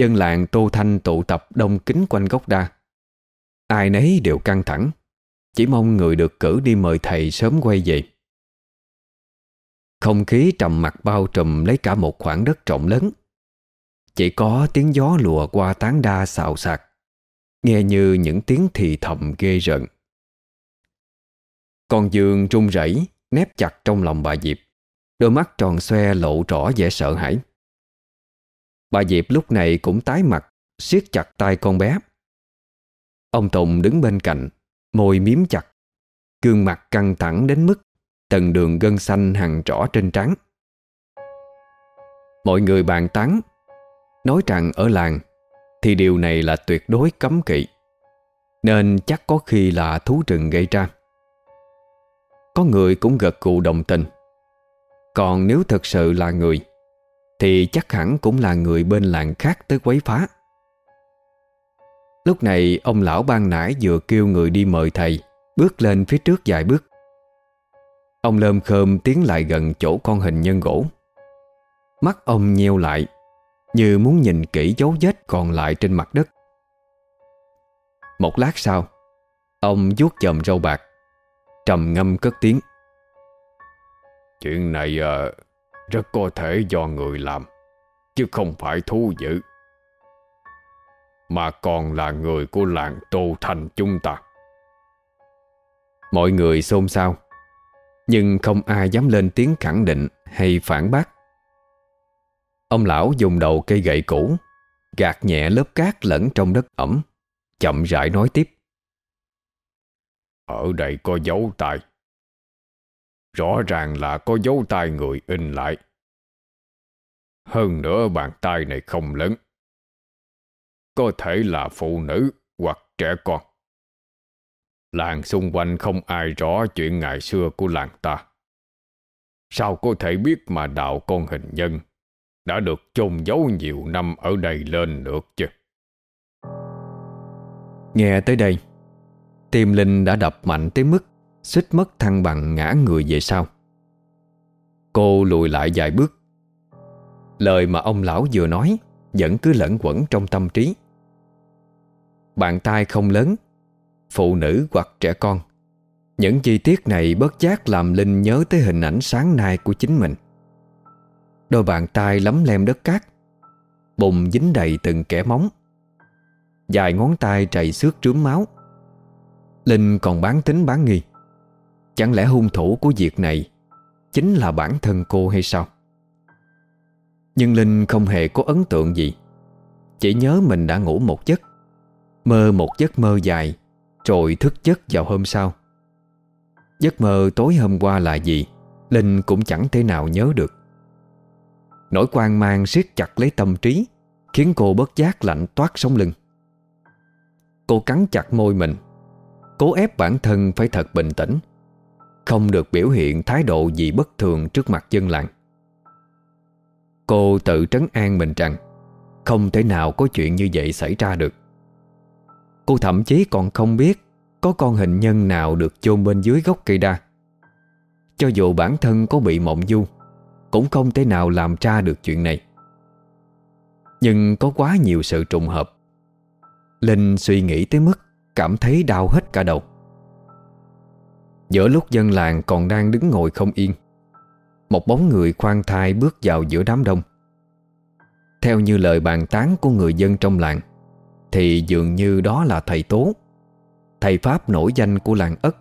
Dân làng Tô Thanh tụ tập đông kính quanh gốc đa. Ai nấy đều căng thẳng. Chỉ mong người được cử đi mời thầy sớm quay về. Không khí trầm mặc bao trùm lấy cả một khoảng đất rộng lớn. Chỉ có tiếng gió lùa qua tán đa xào xạc, Nghe như những tiếng thì thầm ghê rợn. Con dương run rẩy, nép chặt trong lòng bà Diệp, Đôi mắt tròn xoe lộ rõ vẻ sợ hãi. Bà Diệp lúc này cũng tái mặt, siết chặt tay con bé. Ông Tùng đứng bên cạnh, Môi miếm chặt. Gương mặt căng thẳng đến mức tần đường gân xanh hằn rõ trên trán. Mọi người bàn tán, Nói rằng ở làng Thì điều này là tuyệt đối cấm kỵ, Nên chắc có khi là thú rừng gây ra. Có người cũng gật cụ đồng tình. Còn nếu thật sự là người thì chắc hẳn cũng là người bên làng khác tới quấy phá. Lúc này, ông lão ban nãy vừa kêu người đi mời thầy, Bước lên phía trước vài bước. Ông lơm khơm tiến lại gần chỗ con hình nhân gỗ. Mắt ông nheo lại, Như muốn nhìn kỹ dấu vết còn lại trên mặt đất. Một lát sau, Ông vuốt chòm râu bạc, Trầm ngâm cất tiếng. Chuyện này ờ, rất có thể do người làm, Chứ không phải thú dữ. Mà còn là người của làng Tô Thành chúng ta. Mọi người xôn xao, Nhưng không ai dám lên tiếng khẳng định hay phản bác. Ông lão dùng đầu cây gậy cũ, Gạt nhẹ lớp cát lẫn trong đất ẩm, Chậm rãi nói tiếp. Ở đây có dấu tài. Rõ ràng là có dấu tay người in lại. Hơn nữa bàn tay này không lớn. Có thể là phụ nữ hoặc trẻ con. Làng xung quanh không ai rõ chuyện ngày xưa của làng ta. Sao có thể biết mà đạo con hình nhân Đã được chôn giấu nhiều năm ở đây lên được chứ? Nghe tới đây Tim Linh đã đập mạnh tới mức Xích mất thăng bằng ngã người về sau. Cô lùi lại vài bước. Lời mà ông lão vừa nói Vẫn cứ lẫn quẩn trong tâm trí. Bàn tay không lớn, Phụ nữ hoặc trẻ con. Những chi tiết này bất giác làm Linh nhớ tới hình ảnh sáng nay của chính mình. Đôi bàn tay lấm lem đất cát bùm dính đầy từng kẻ móng. Dài ngón tay chảy xước trướm máu. Linh còn bán tính bán nghi. Chẳng lẽ hung thủ của việc này Chính là bản thân cô hay sao? Nhưng Linh không hề có ấn tượng gì, Chỉ nhớ mình đã ngủ một giấc, Mơ một giấc mơ dài, Rồi thức giấc vào hôm sau. Giấc mơ tối hôm qua là gì, Linh cũng chẳng thể nào nhớ được. Nỗi quan mang siết chặt lấy tâm trí, Khiến cô bất giác lạnh toát sống lưng. Cô cắn chặt môi mình, Cố ép bản thân phải thật bình tĩnh. Không được biểu hiện thái độ gì bất thường trước mặt dân làng. Cô tự trấn an mình rằng, Không thể nào có chuyện như vậy xảy ra được. Cô thậm chí còn không biết Có con hình nhân nào được chôn bên dưới gốc cây đa. Cho dù bản thân có bị mộng du, Cũng không thể nào làm ra được chuyện này. Nhưng có quá nhiều sự trùng hợp. Linh suy nghĩ tới mức Cảm thấy đau hết cả đầu. Giữa lúc dân làng còn đang đứng ngồi không yên, Một bóng người khoan thai bước vào giữa đám đông. Theo như lời bàn tán của người dân trong làng, Thì dường như đó là thầy Tố, Thầy Pháp nổi danh của làng Ất,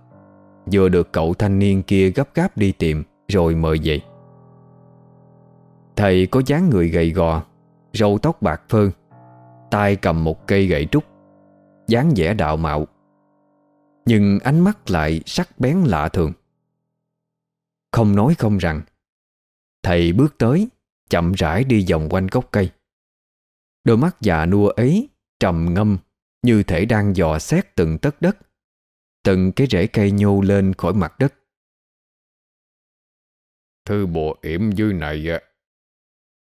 Vừa được cậu thanh niên kia gấp gáp đi tìm Rồi mời về. Thầy có dáng người gầy gò, Râu tóc bạc phơ tay cầm một cây gậy trúc, dáng vẻ đạo mạo nhưng ánh mắt lại sắc bén lạ thường. Không nói không rằng, Thầy bước tới, Chậm rãi đi vòng quanh gốc cây. Đôi mắt già nua ấy Trầm ngâm Như thể đang dò xét từng tấc đất, Từng cái rễ cây nhô lên khỏi mặt đất. Thư bộ yểm dưới này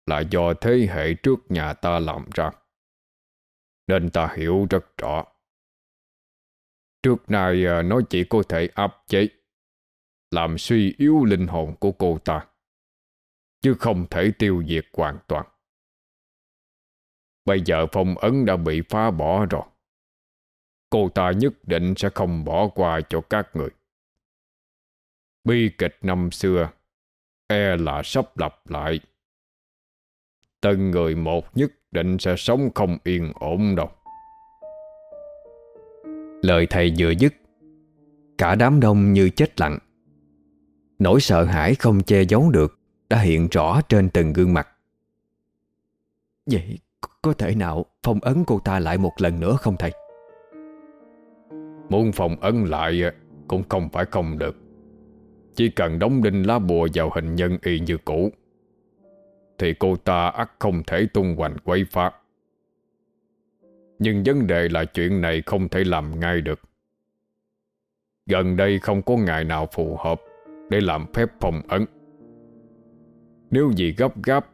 Là do thế hệ trước nhà ta làm ra, nên ta hiểu rất rõ. Trước nay à, nó chỉ có thể áp chế, làm suy yếu linh hồn của cô ta, chứ không thể tiêu diệt hoàn toàn. Bây giờ phong ấn đã bị phá bỏ rồi. Cô ta nhất định sẽ không bỏ qua cho các người. Bi kịch năm xưa e là sắp lặp lại. Từng người một nhất định sẽ sống không yên ổn đâu. Lời thầy vừa dứt, Cả đám đông như chết lặng Nỗi sợ hãi không che giấu được Đã hiện rõ trên từng gương mặt Vậy có thể nào phong ấn cô ta lại một lần nữa không thầy? Muốn phong ấn lại cũng không phải không được Chỉ cần đóng đinh lá bùa vào hình nhân y như cũ, thì cô ta ắt không thể tung hoành quấy phá. Nhưng vấn đề là chuyện này không thể làm ngay được. Gần đây không có ngày nào phù hợp để làm phép phòng ấn. Nếu gì gấp gáp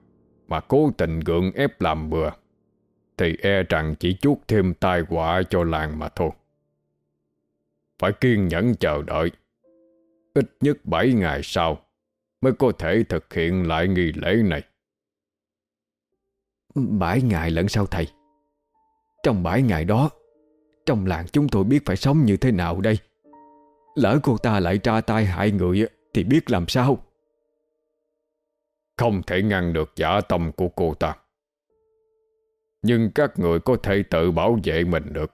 mà cố tình gượng ép làm bừa, thì e rằng chỉ chuốt thêm tai họa cho làng mà thôi. Phải kiên nhẫn chờ đợi. Ít nhất 7 ngày sau mới có thể thực hiện lại nghi lễ này. Bảy ngày lẫn sau thầy trong bảy ngày đó. Trong làng chúng tôi biết phải sống như thế nào đây? Lỡ cô ta lại tra tay hại người, Thì biết làm sao? Không thể ngăn được giả tâm của cô ta. Nhưng các người có thể tự bảo vệ mình được.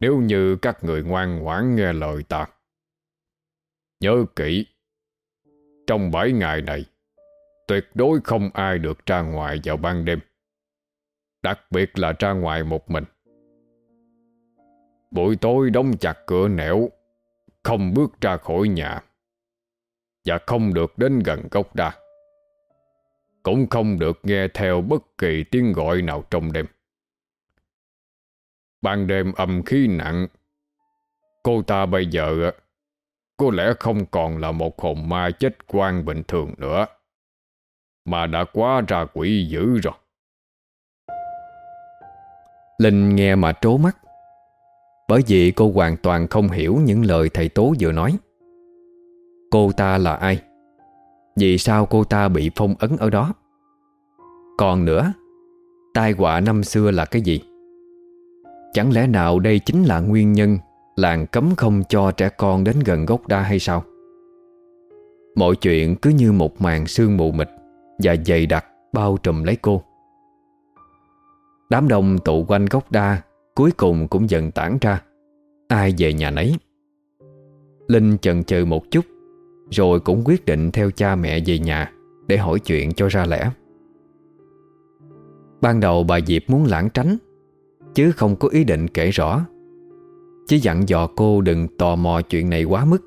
Nếu như các người ngoan ngoãn nghe lời ta, Nhớ kỹ, Trong bảy ngày này, Tuyệt đối không ai được ra ngoài vào ban đêm. Đặc biệt là ra ngoài một mình. Buổi tối đóng chặt cửa nẻo, Không bước ra khỏi nhà Và không được đến gần gốc đa. Cũng không được nghe theo bất kỳ tiếng gọi nào trong đêm. Ban đêm âm khí nặng, Cô ta bây giờ Có lẽ không còn là một hồn ma chết quan bình thường nữa, Mà đã quá ra quỷ dữ rồi. Linh nghe mà trố mắt Bởi vì cô hoàn toàn không hiểu những lời thầy Tố vừa nói Cô ta là ai? Vì sao cô ta bị phong ấn ở đó? Còn nữa, Tai họa năm xưa là cái gì? Chẳng lẽ nào đây chính là nguyên nhân Làng cấm không cho trẻ con đến gần gốc đa hay sao? Mọi chuyện cứ như một màn sương mù mịt Và dày đặc bao trùm lấy cô Đám đông tụ quanh gốc đa, Cuối cùng cũng dần tản ra. Ai về nhà nấy? Linh chần chừ một chút, Rồi cũng quyết định theo cha mẹ về nhà Để hỏi chuyện cho ra lẽ. Ban đầu bà Diệp muốn lãng tránh, Chứ không có ý định kể rõ. Chỉ dặn dò cô đừng tò mò chuyện này quá mức.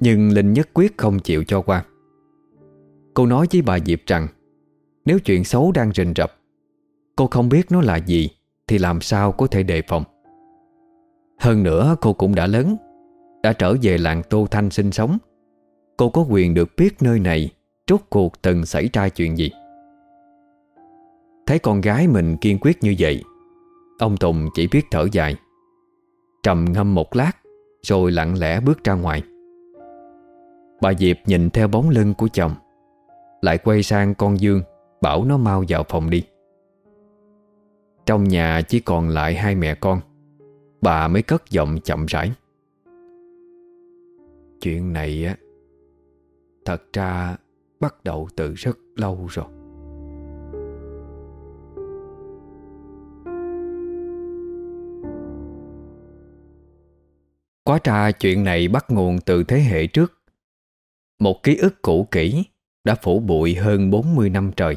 Nhưng Linh nhất quyết không chịu cho qua. Cô nói với bà Diệp rằng, Nếu chuyện xấu đang rình rập Cô không biết nó là gì, Thì làm sao có thể đề phòng? Hơn nữa, cô cũng đã lớn, Đã trở về làng Tô Thanh sinh sống. Cô có quyền được biết nơi này Rốt cuộc từng xảy ra chuyện gì. Thấy con gái mình kiên quyết như vậy, Ông Tùng chỉ biết thở dài, Trầm ngâm một lát, Rồi lặng lẽ bước ra ngoài. Bà Diệp nhìn theo bóng lưng của chồng, Lại quay sang con Dương, Bảo nó mau vào phòng đi trong nhà chỉ còn lại hai mẹ con. Bà mới cất giọng chậm rãi. Chuyện này á, Thật ra bắt đầu từ rất lâu rồi. Quá ra chuyện này bắt nguồn từ thế hệ trước. Một ký ức cũ kỹ Đã phủ bụi hơn 40 năm trời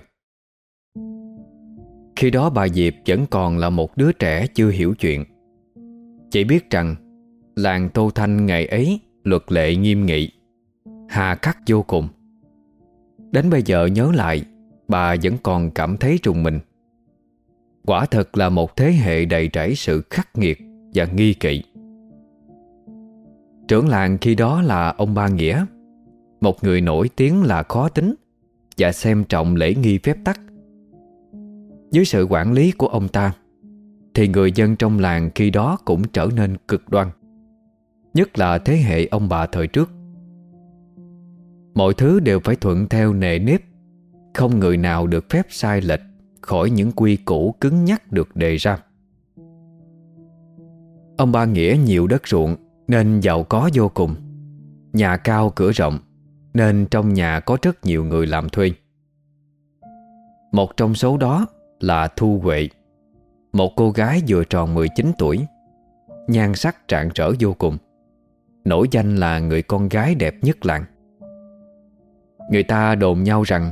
khi đó bà Diệp vẫn còn là một đứa trẻ chưa hiểu chuyện. Chỉ biết rằng, Làng Tô Thanh ngày ấy luật lệ nghiêm nghị, Hà khắc vô cùng. Đến bây giờ nhớ lại, Bà vẫn còn cảm thấy trùng mình. Quả thật là một thế hệ đầy trải sự khắc nghiệt và nghi kỵ. Trưởng làng khi đó là ông Ba Nghĩa, Một người nổi tiếng là khó tính Và xem trọng lễ nghi phép tắc dưới sự quản lý của ông ta, Thì người dân trong làng khi đó cũng trở nên cực đoan, Nhất là thế hệ ông bà thời trước. Mọi thứ đều phải thuận theo nề nếp, Không người nào được phép sai lệch Khỏi những quy củ cứng nhắc được đề ra. Ông ba Nghĩa nhiều đất ruộng Nên giàu có vô cùng, Nhà cao cửa rộng Nên trong nhà có rất nhiều người làm thuê. Một trong số đó là Thu Huệ. Một cô gái vừa tròn 19 tuổi, Nhan sắc trạng trở vô cùng, Nổi danh là người con gái đẹp nhất làng. Người ta đồn nhau rằng,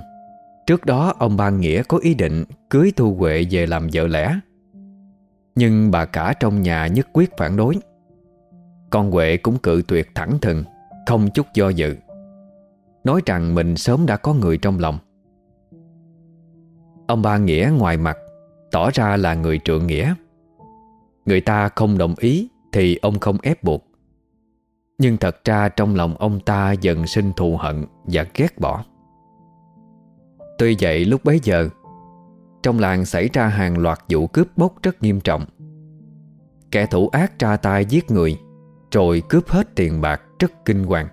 Trước đó ông Ban Nghĩa có ý định Cưới Thu Huệ về làm vợ lẽ. Nhưng bà cả trong nhà nhất quyết phản đối. Con Huệ cũng cự tuyệt thẳng thừng, Không chút do dự. Nói rằng mình sớm đã có người trong lòng. Ông ba Nghĩa ngoài mặt, Tỏ ra là người trượng nghĩa. Người ta không đồng ý Thì ông không ép buộc. Nhưng thật ra trong lòng ông ta Dần sinh thù hận và ghét bỏ. Tuy vậy lúc bấy giờ, Trong làng xảy ra hàng loạt vụ cướp bóc rất nghiêm trọng. Kẻ thủ ác tra tay giết người, Rồi cướp hết tiền bạc rất kinh hoàng.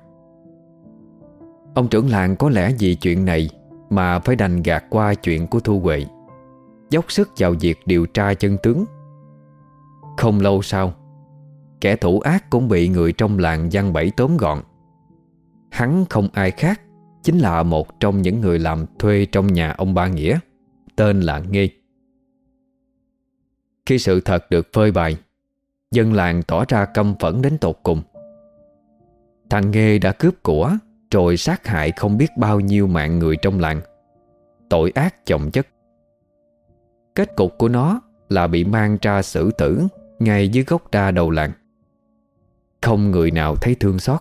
Ông trưởng làng có lẽ vì chuyện này mà phải đành gạt qua chuyện của Thu Huệ, Dốc sức vào việc điều tra chân tướng. Không lâu sau, Kẻ thủ ác cũng bị người trong làng giăng bẫy tóm gọn. Hắn không ai khác Chính là một trong những người làm thuê trong nhà ông Ba Nghĩa, Tên là Nghê. Khi sự thật được phơi bày, Dân làng tỏ ra căm phẫn đến tột cùng. Thằng Nghê đã cướp của rồi sát hại không biết bao nhiêu mạng người trong làng. Tội ác chồng chất. Kết cục của nó là bị mang ra xử tử Ngay dưới gốc đa đầu làng. Không người nào thấy thương xót.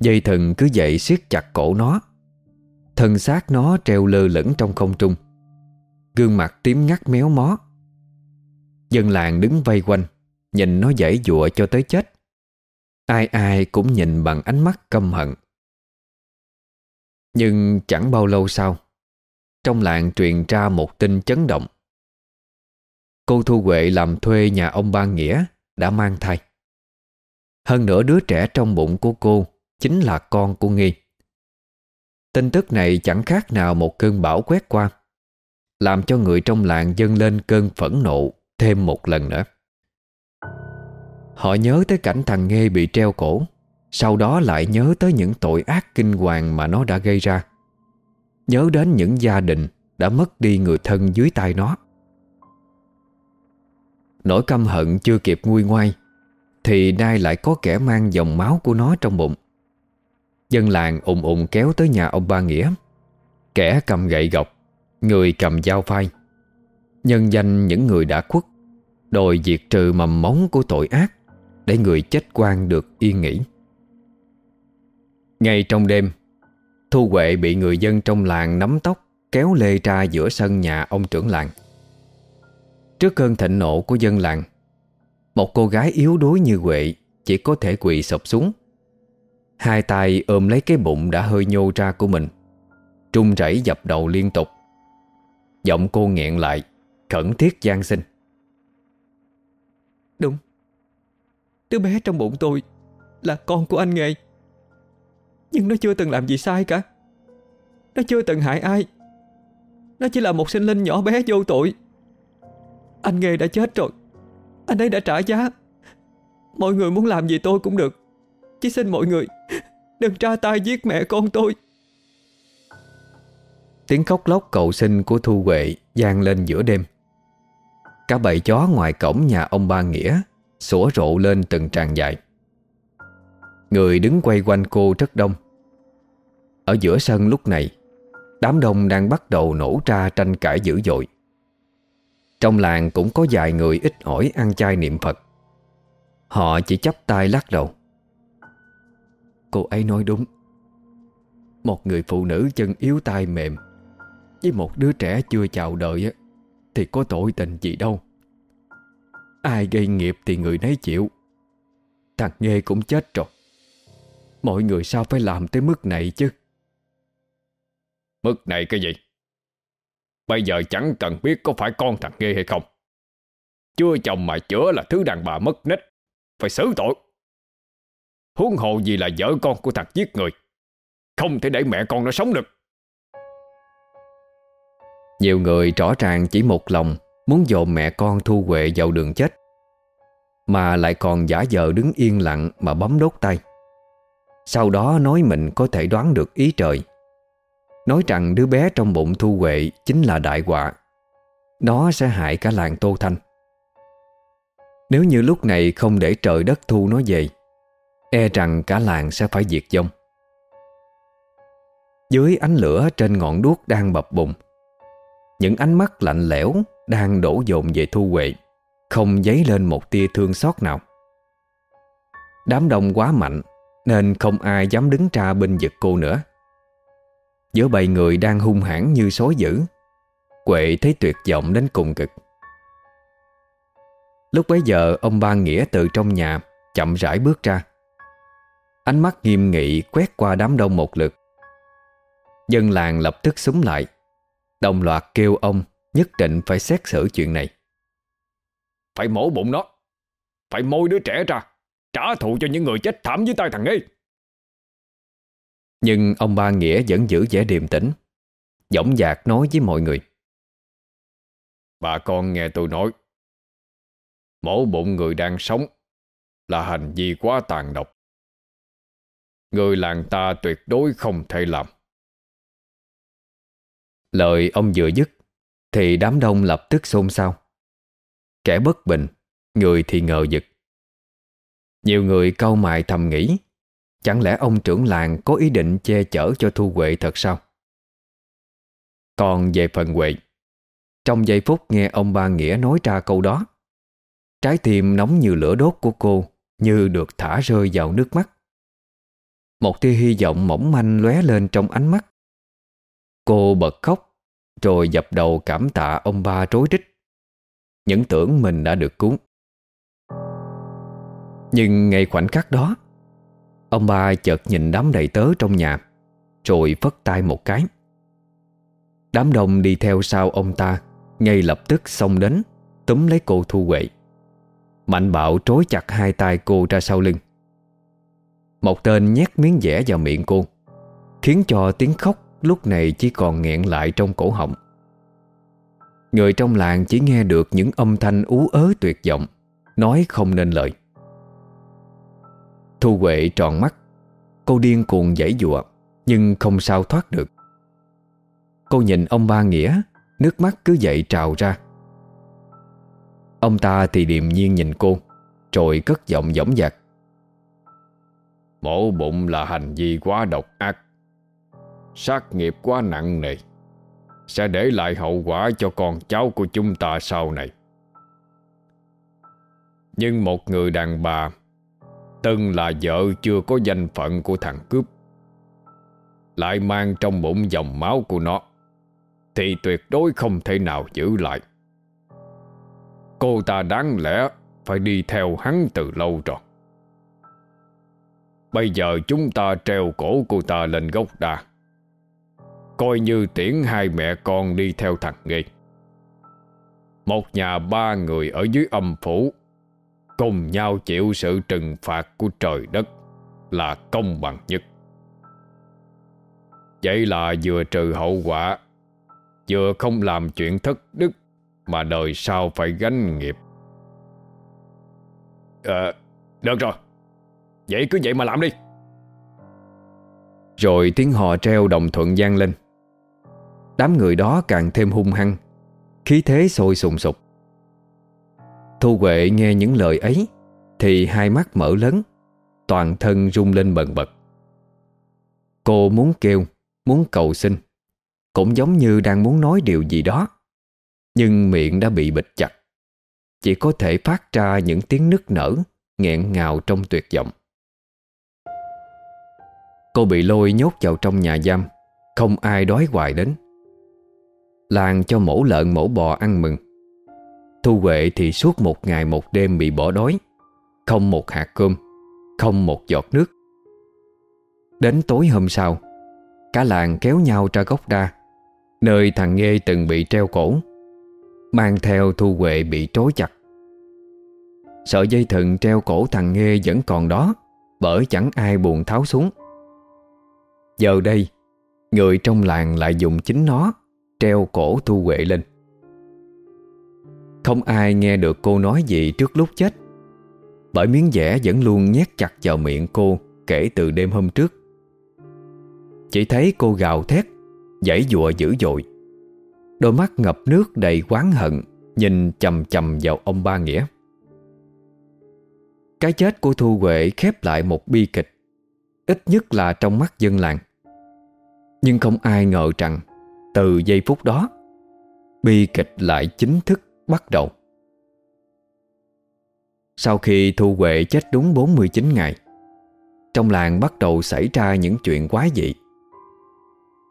Dây thừng cứ dậy siết chặt cổ nó. Thân xác nó treo lơ lửng trong không trung. Gương mặt tím ngắt méo mó. Dân làng đứng vây quanh, Nhìn nó dãy dụa cho tới chết. Ai ai cũng nhìn bằng ánh mắt căm hận. Nhưng chẳng bao lâu sau, Trong làng truyền ra một tin chấn động. Cô Thu Huệ làm thuê nhà ông Ba Nghĩa Đã mang thai. Hơn nữa đứa trẻ trong bụng của cô Chính là con của Nghi. Tin tức này chẳng khác nào một cơn bão quét qua, Làm cho người trong làng dâng lên cơn phẫn nộ Thêm một lần nữa. Họ nhớ tới cảnh thằng Nghê bị treo cổ, Sau đó lại nhớ tới những tội ác kinh hoàng mà nó đã gây ra. Nhớ đến những gia đình đã mất đi người thân dưới tay nó. Nỗi căm hận chưa kịp nguôi ngoai, Thì nay lại có kẻ mang dòng máu của nó trong bụng. Dân làng ùng ùng kéo tới nhà ông Ba Nghĩa. Kẻ cầm gậy gọc, Người cầm dao phai Nhân danh những người đã khuất, Đòi diệt trừ mầm móng của tội ác. Để người chết quan được yên nghỉ. Ngay trong đêm, Thu Huệ bị người dân trong làng nắm tóc Kéo lê ra giữa sân nhà ông trưởng làng. Trước cơn thịnh nộ của dân làng, Một cô gái yếu đuối như Huệ Chỉ có thể quỳ sụp xuống. Hai tay ôm lấy cái bụng đã hơi nhô ra của mình, Trung rẩy dập đầu liên tục. Giọng cô nghẹn lại, Khẩn thiết gian sinh Đúng Đứa bé trong bụng tôi Là con của anh Nghề. Nhưng nó chưa từng làm gì sai cả. Nó chưa từng hại ai. Nó chỉ là một sinh linh nhỏ bé vô tội. Anh Nghề đã chết rồi. Anh ấy đã trả giá. Mọi người muốn làm gì tôi cũng được. Chỉ xin mọi người Đừng tra tay giết mẹ con tôi. Tiếng khóc lóc cầu xin của Thu Huệ gian lên giữa đêm. Cả bầy chó ngoài cổng nhà ông Ba Nghĩa Sủa rộ lên từng tràng dài. Người đứng quay quanh cô rất đông. Ở giữa sân lúc này, Đám đông đang bắt đầu nổ ra tranh cãi dữ dội. Trong làng cũng có vài người ít ỏi ăn chay niệm Phật. Họ chỉ chấp tay lắc đầu. Cô ấy nói đúng. Một người phụ nữ chân yếu tay mềm Với một đứa trẻ chưa chào đời Thì có tội tình gì đâu. Ai gây nghiệp thì người nấy chịu. Thằng Nghê cũng chết rồi. Mọi người sao phải làm tới mức này chứ? Mức này cái gì? Bây giờ chẳng cần biết có phải con thằng Nghê hay không. Chưa chồng mà chữa là thứ đàn bà mất nết. Phải xử tội. Huống hồ gì là vợ con của thằng giết người Không thể để mẹ con nó sống được. Nhiều người rõ ràng chỉ một lòng Muốn dồn mẹ con Thu Huệ vào đường chết, Mà lại còn giả vờ đứng yên lặng Mà bấm đốt tay. Sau đó nói mình có thể đoán được ý trời. Nói rằng đứa bé trong bụng Thu Huệ Chính là đại họa. Nó sẽ hại cả làng Tô Thanh. Nếu như lúc này không để trời đất thu nó về E rằng cả làng sẽ phải diệt vong. Dưới ánh lửa trên ngọn đuốc đang bập bùng, Những ánh mắt lạnh lẽo đang đổ dồn về Thu Huệ, Không dấy lên một tia thương xót nào. Đám đông quá mạnh, Nên không ai dám đứng ra bên giật cô nữa. Giữa bầy người đang hung hãn như sói dữ, Quệ thấy tuyệt vọng đến cùng cực. Lúc bấy giờ, ông Ba Nghĩa từ trong nhà Chậm rãi bước ra. Ánh mắt nghiêm nghị quét qua đám đông một lượt. Dân làng lập tức súng lại, Đồng loạt kêu ông Nhất định phải xét xử chuyện này. Phải mổ bụng nó. Phải môi đứa trẻ ra. Trả thù cho những người chết thảm dưới tay thằng ấy. Nhưng ông Ba Nghĩa vẫn giữ vẻ điềm tĩnh Dõng dạc nói với mọi người. Bà con nghe tôi nói Mổ bụng người đang sống Là hành vi quá tàn độc. Người làng ta tuyệt đối không thể làm. Lời ông vừa dứt thì đám đông lập tức xôn xao. Kẻ bất bình, Người thì ngờ vực. Nhiều người câu mại thầm nghĩ, Chẳng lẽ ông trưởng làng có ý định che chở cho Thu Huệ thật sao? Còn về phần Huệ, Trong giây phút nghe ông ba Nghĩa nói ra câu đó, Trái tim nóng như lửa đốt của cô Như được thả rơi vào nước mắt. Một tia hy vọng mỏng manh lóe lên trong ánh mắt. Cô bật khóc rồi dập đầu cảm tạ ông ba trối rít. Những tưởng mình đã được cứu. Nhưng ngay khoảnh khắc đó, Ông ba chợt nhìn đám đầy tớ trong nhà, Rồi phất tay một cái. Đám đông đi theo sau ông ta, Ngay lập tức xông đến, Túm lấy cô Thu Huệ. Mạnh bạo trối chặt hai tay cô ra sau lưng. Một tên nhét miếng dẻ vào miệng cô, Khiến cho tiếng khóc lúc này chỉ còn nghẹn lại trong cổ họng. Người trong làng chỉ nghe được những âm thanh ú ớ tuyệt vọng, Nói không nên lời. Thu Huệ tròn mắt, Cô điên cuồng giãy dụa Nhưng không sao thoát được. Cô nhìn ông ba Nghĩa, Nước mắt cứ dậy trào ra. Ông ta thì điềm nhiên nhìn cô, Rồi cất giọng dõng dạc Mổ bụng là hành vi quá độc ác. Sát nghiệp quá nặng nề. Sẽ để lại hậu quả cho con cháu của chúng ta sau này. Nhưng một người đàn bà, Từng là vợ chưa có danh phận của thằng cướp, Lại mang trong bụng dòng máu của nó, Thì tuyệt đối không thể nào giữ lại. Cô ta đáng lẽ Phải đi theo hắn từ lâu rồi. Bây giờ chúng ta treo cổ cô ta lên gốc đa. Coi như tiễn hai mẹ con đi theo thằng nghề Một nhà ba người ở dưới âm phủ Cùng nhau chịu sự trừng phạt của trời đất Là công bằng nhất. Vậy là vừa trừ hậu quả Vừa không làm chuyện thất đức Mà đời sau phải gánh nghiệp. Ờ, được rồi. Vậy cứ vậy mà làm đi. Rồi tiếng hò treo đồng thuận gian lên. Đám người đó càng thêm hung hăng. Khí thế sôi sùng sục. Thu Huệ nghe những lời ấy, Thì hai mắt mở lớn, Toàn thân rung lên bần bật. Cô muốn kêu, Muốn cầu xin, Cũng giống như đang muốn nói điều gì đó, Nhưng miệng đã bị bịt chặt. Chỉ có thể phát ra những tiếng nức nở, nghẹn ngào trong tuyệt vọng. Cô bị lôi nhốt vào trong nhà giam, Không ai đói hoài đến. Làng cho mổ lợn mổ bò ăn mừng. Thu Huệ thì suốt một ngày một đêm bị bỏ đói. Không một hạt cơm, Không một giọt nước. Đến tối hôm sau, Cả làng kéo nhau ra gốc đa, Nơi thằng Nghê từng bị treo cổ, Mang theo Thu Huệ bị trối chặt. Sợi dây thừng treo cổ thằng Nghê vẫn còn đó Bởi chẳng ai buồn tháo xuống. Giờ đây, Người trong làng lại dùng chính nó. Treo cổ Thu Huệ lên. Không ai nghe được cô nói gì trước lúc chết. Bởi miếng dẻ vẫn luôn nhét chặt vào miệng cô Kể từ đêm hôm trước. Chỉ thấy cô gào thét, Giãy dụa dữ dội. Đôi mắt ngập nước đầy oán hận, Nhìn chầm chầm vào ông ba Nghĩa. Cái chết của Thu Huệ khép lại một bi kịch, Ít nhất là trong mắt dân làng. Nhưng không ai ngờ rằng từ giây phút đó, Bi kịch lại chính thức bắt đầu. Sau khi Thu Huệ chết đúng 49 ngày, Trong làng bắt đầu xảy ra những chuyện quái dị.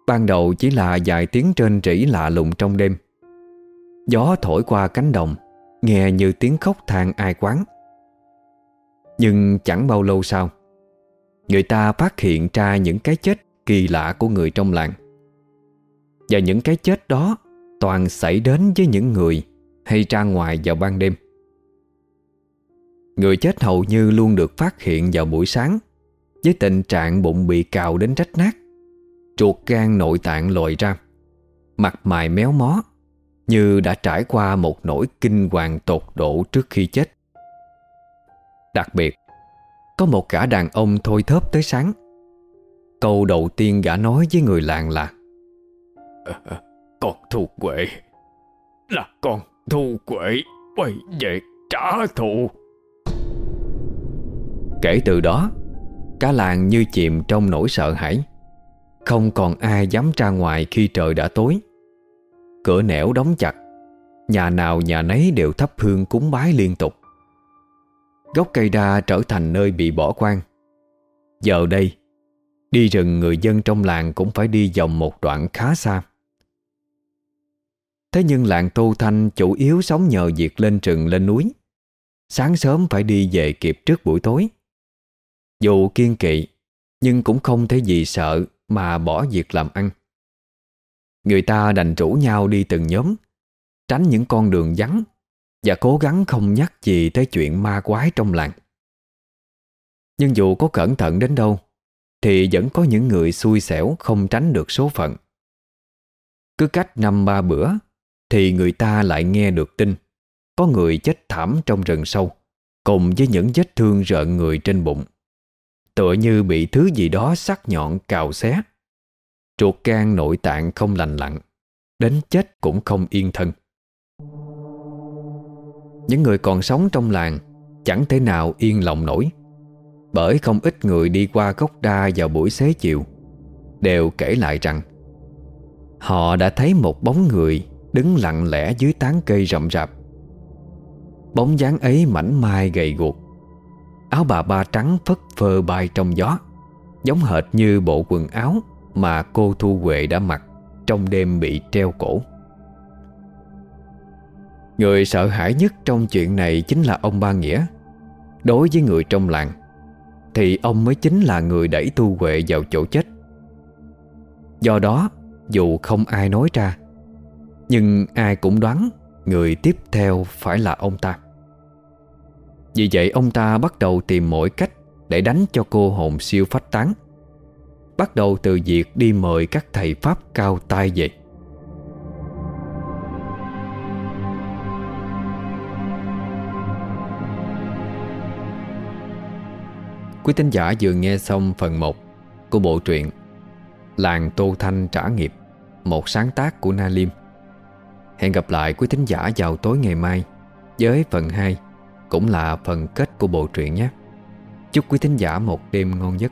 Ban đầu chỉ là vài tiếng trên rỉ lạ lùng trong đêm. Gió thổi qua cánh đồng, Nghe như tiếng khóc than ai quán. Nhưng chẳng bao lâu sau, Người ta phát hiện ra những cái chết kỳ lạ của người trong làng. Và những cái chết đó Toàn xảy đến với những người Hay ra ngoài vào ban đêm. Người chết hầu như luôn được phát hiện vào buổi sáng, Với tình trạng bụng bị cào đến rách nát, Ruột gan nội tạng lồi ra, Mặt mày méo mó, Như đã trải qua một nỗi kinh hoàng tột độ trước khi chết. Đặc biệt, Có một cả đàn ông thôi thớp tới sáng. Câu đầu tiên gã nói với người làng là Con thu quệ. Là con thu quệ. Quay về trả thù. Kể từ đó Cả làng như chìm trong nỗi sợ hãi. Không còn ai dám ra ngoài khi trời đã tối. Cửa nẻo đóng chặt. Nhà nào nhà nấy đều thắp hương cúng bái liên tục. Gốc cây đa trở thành nơi bị bỏ quan Giờ đây, Đi rừng người dân trong làng cũng phải đi vòng một đoạn khá xa. Thế nhưng làng Tô Thanh chủ yếu sống nhờ việc lên rừng, lên núi. Sáng sớm phải đi về kịp trước buổi tối. Dù kiên kỵ, Nhưng cũng không thể gì sợ mà bỏ việc làm ăn. Người ta đành rủ nhau đi từng nhóm, Tránh những con đường vắng Và cố gắng không nhắc gì tới chuyện ma quái trong làng. Nhưng dù có cẩn thận đến đâu, Thì vẫn có những người xui xẻo không tránh được số phận. Cứ cách năm ba bữa thì người ta lại nghe được tin. Có người chết thảm trong rừng sâu, Cùng với những vết thương rợn người trên bụng. Tựa như bị thứ gì đó sắc nhọn cào xé. Ruột gan nội tạng không lành lặn, Đến chết cũng không yên thân. Những người còn sống trong làng Chẳng thể nào yên lòng nổi, Bởi không ít người đi qua gốc đa vào buổi xế chiều, Đều kể lại rằng Họ đã thấy một bóng người Đứng lặng lẽ dưới tán cây rậm rạp. Bóng dáng ấy mảnh mai gầy guộc. Áo bà ba trắng phất phơ bay trong gió, Giống hệt như bộ quần áo Mà cô Thu Huệ đã mặc Trong đêm bị treo cổ. Người sợ hãi nhất trong chuyện này Chính là ông Ba Nghĩa. Đối với người trong làng, Thì ông mới chính là người đẩy Thu Huệ vào chỗ chết. Do đó, Dù không ai nói ra nhưng ai cũng đoán Người tiếp theo phải là ông ta. Vì vậy ông ta bắt đầu tìm mọi cách Để đánh cho cô hồn siêu phách tán. Bắt đầu từ việc đi mời các thầy Pháp cao tay về. Quý tín giả vừa nghe xong phần 1 của bộ truyện Làng Tô Thanh trả nghiệp, Một sáng tác của Na Liêm Hẹn gặp lại quý tín giả vào tối ngày mai Với phần 2 Cũng là phần kết của bộ truyện nhé. Chúc quý tín giả một đêm ngon giấc.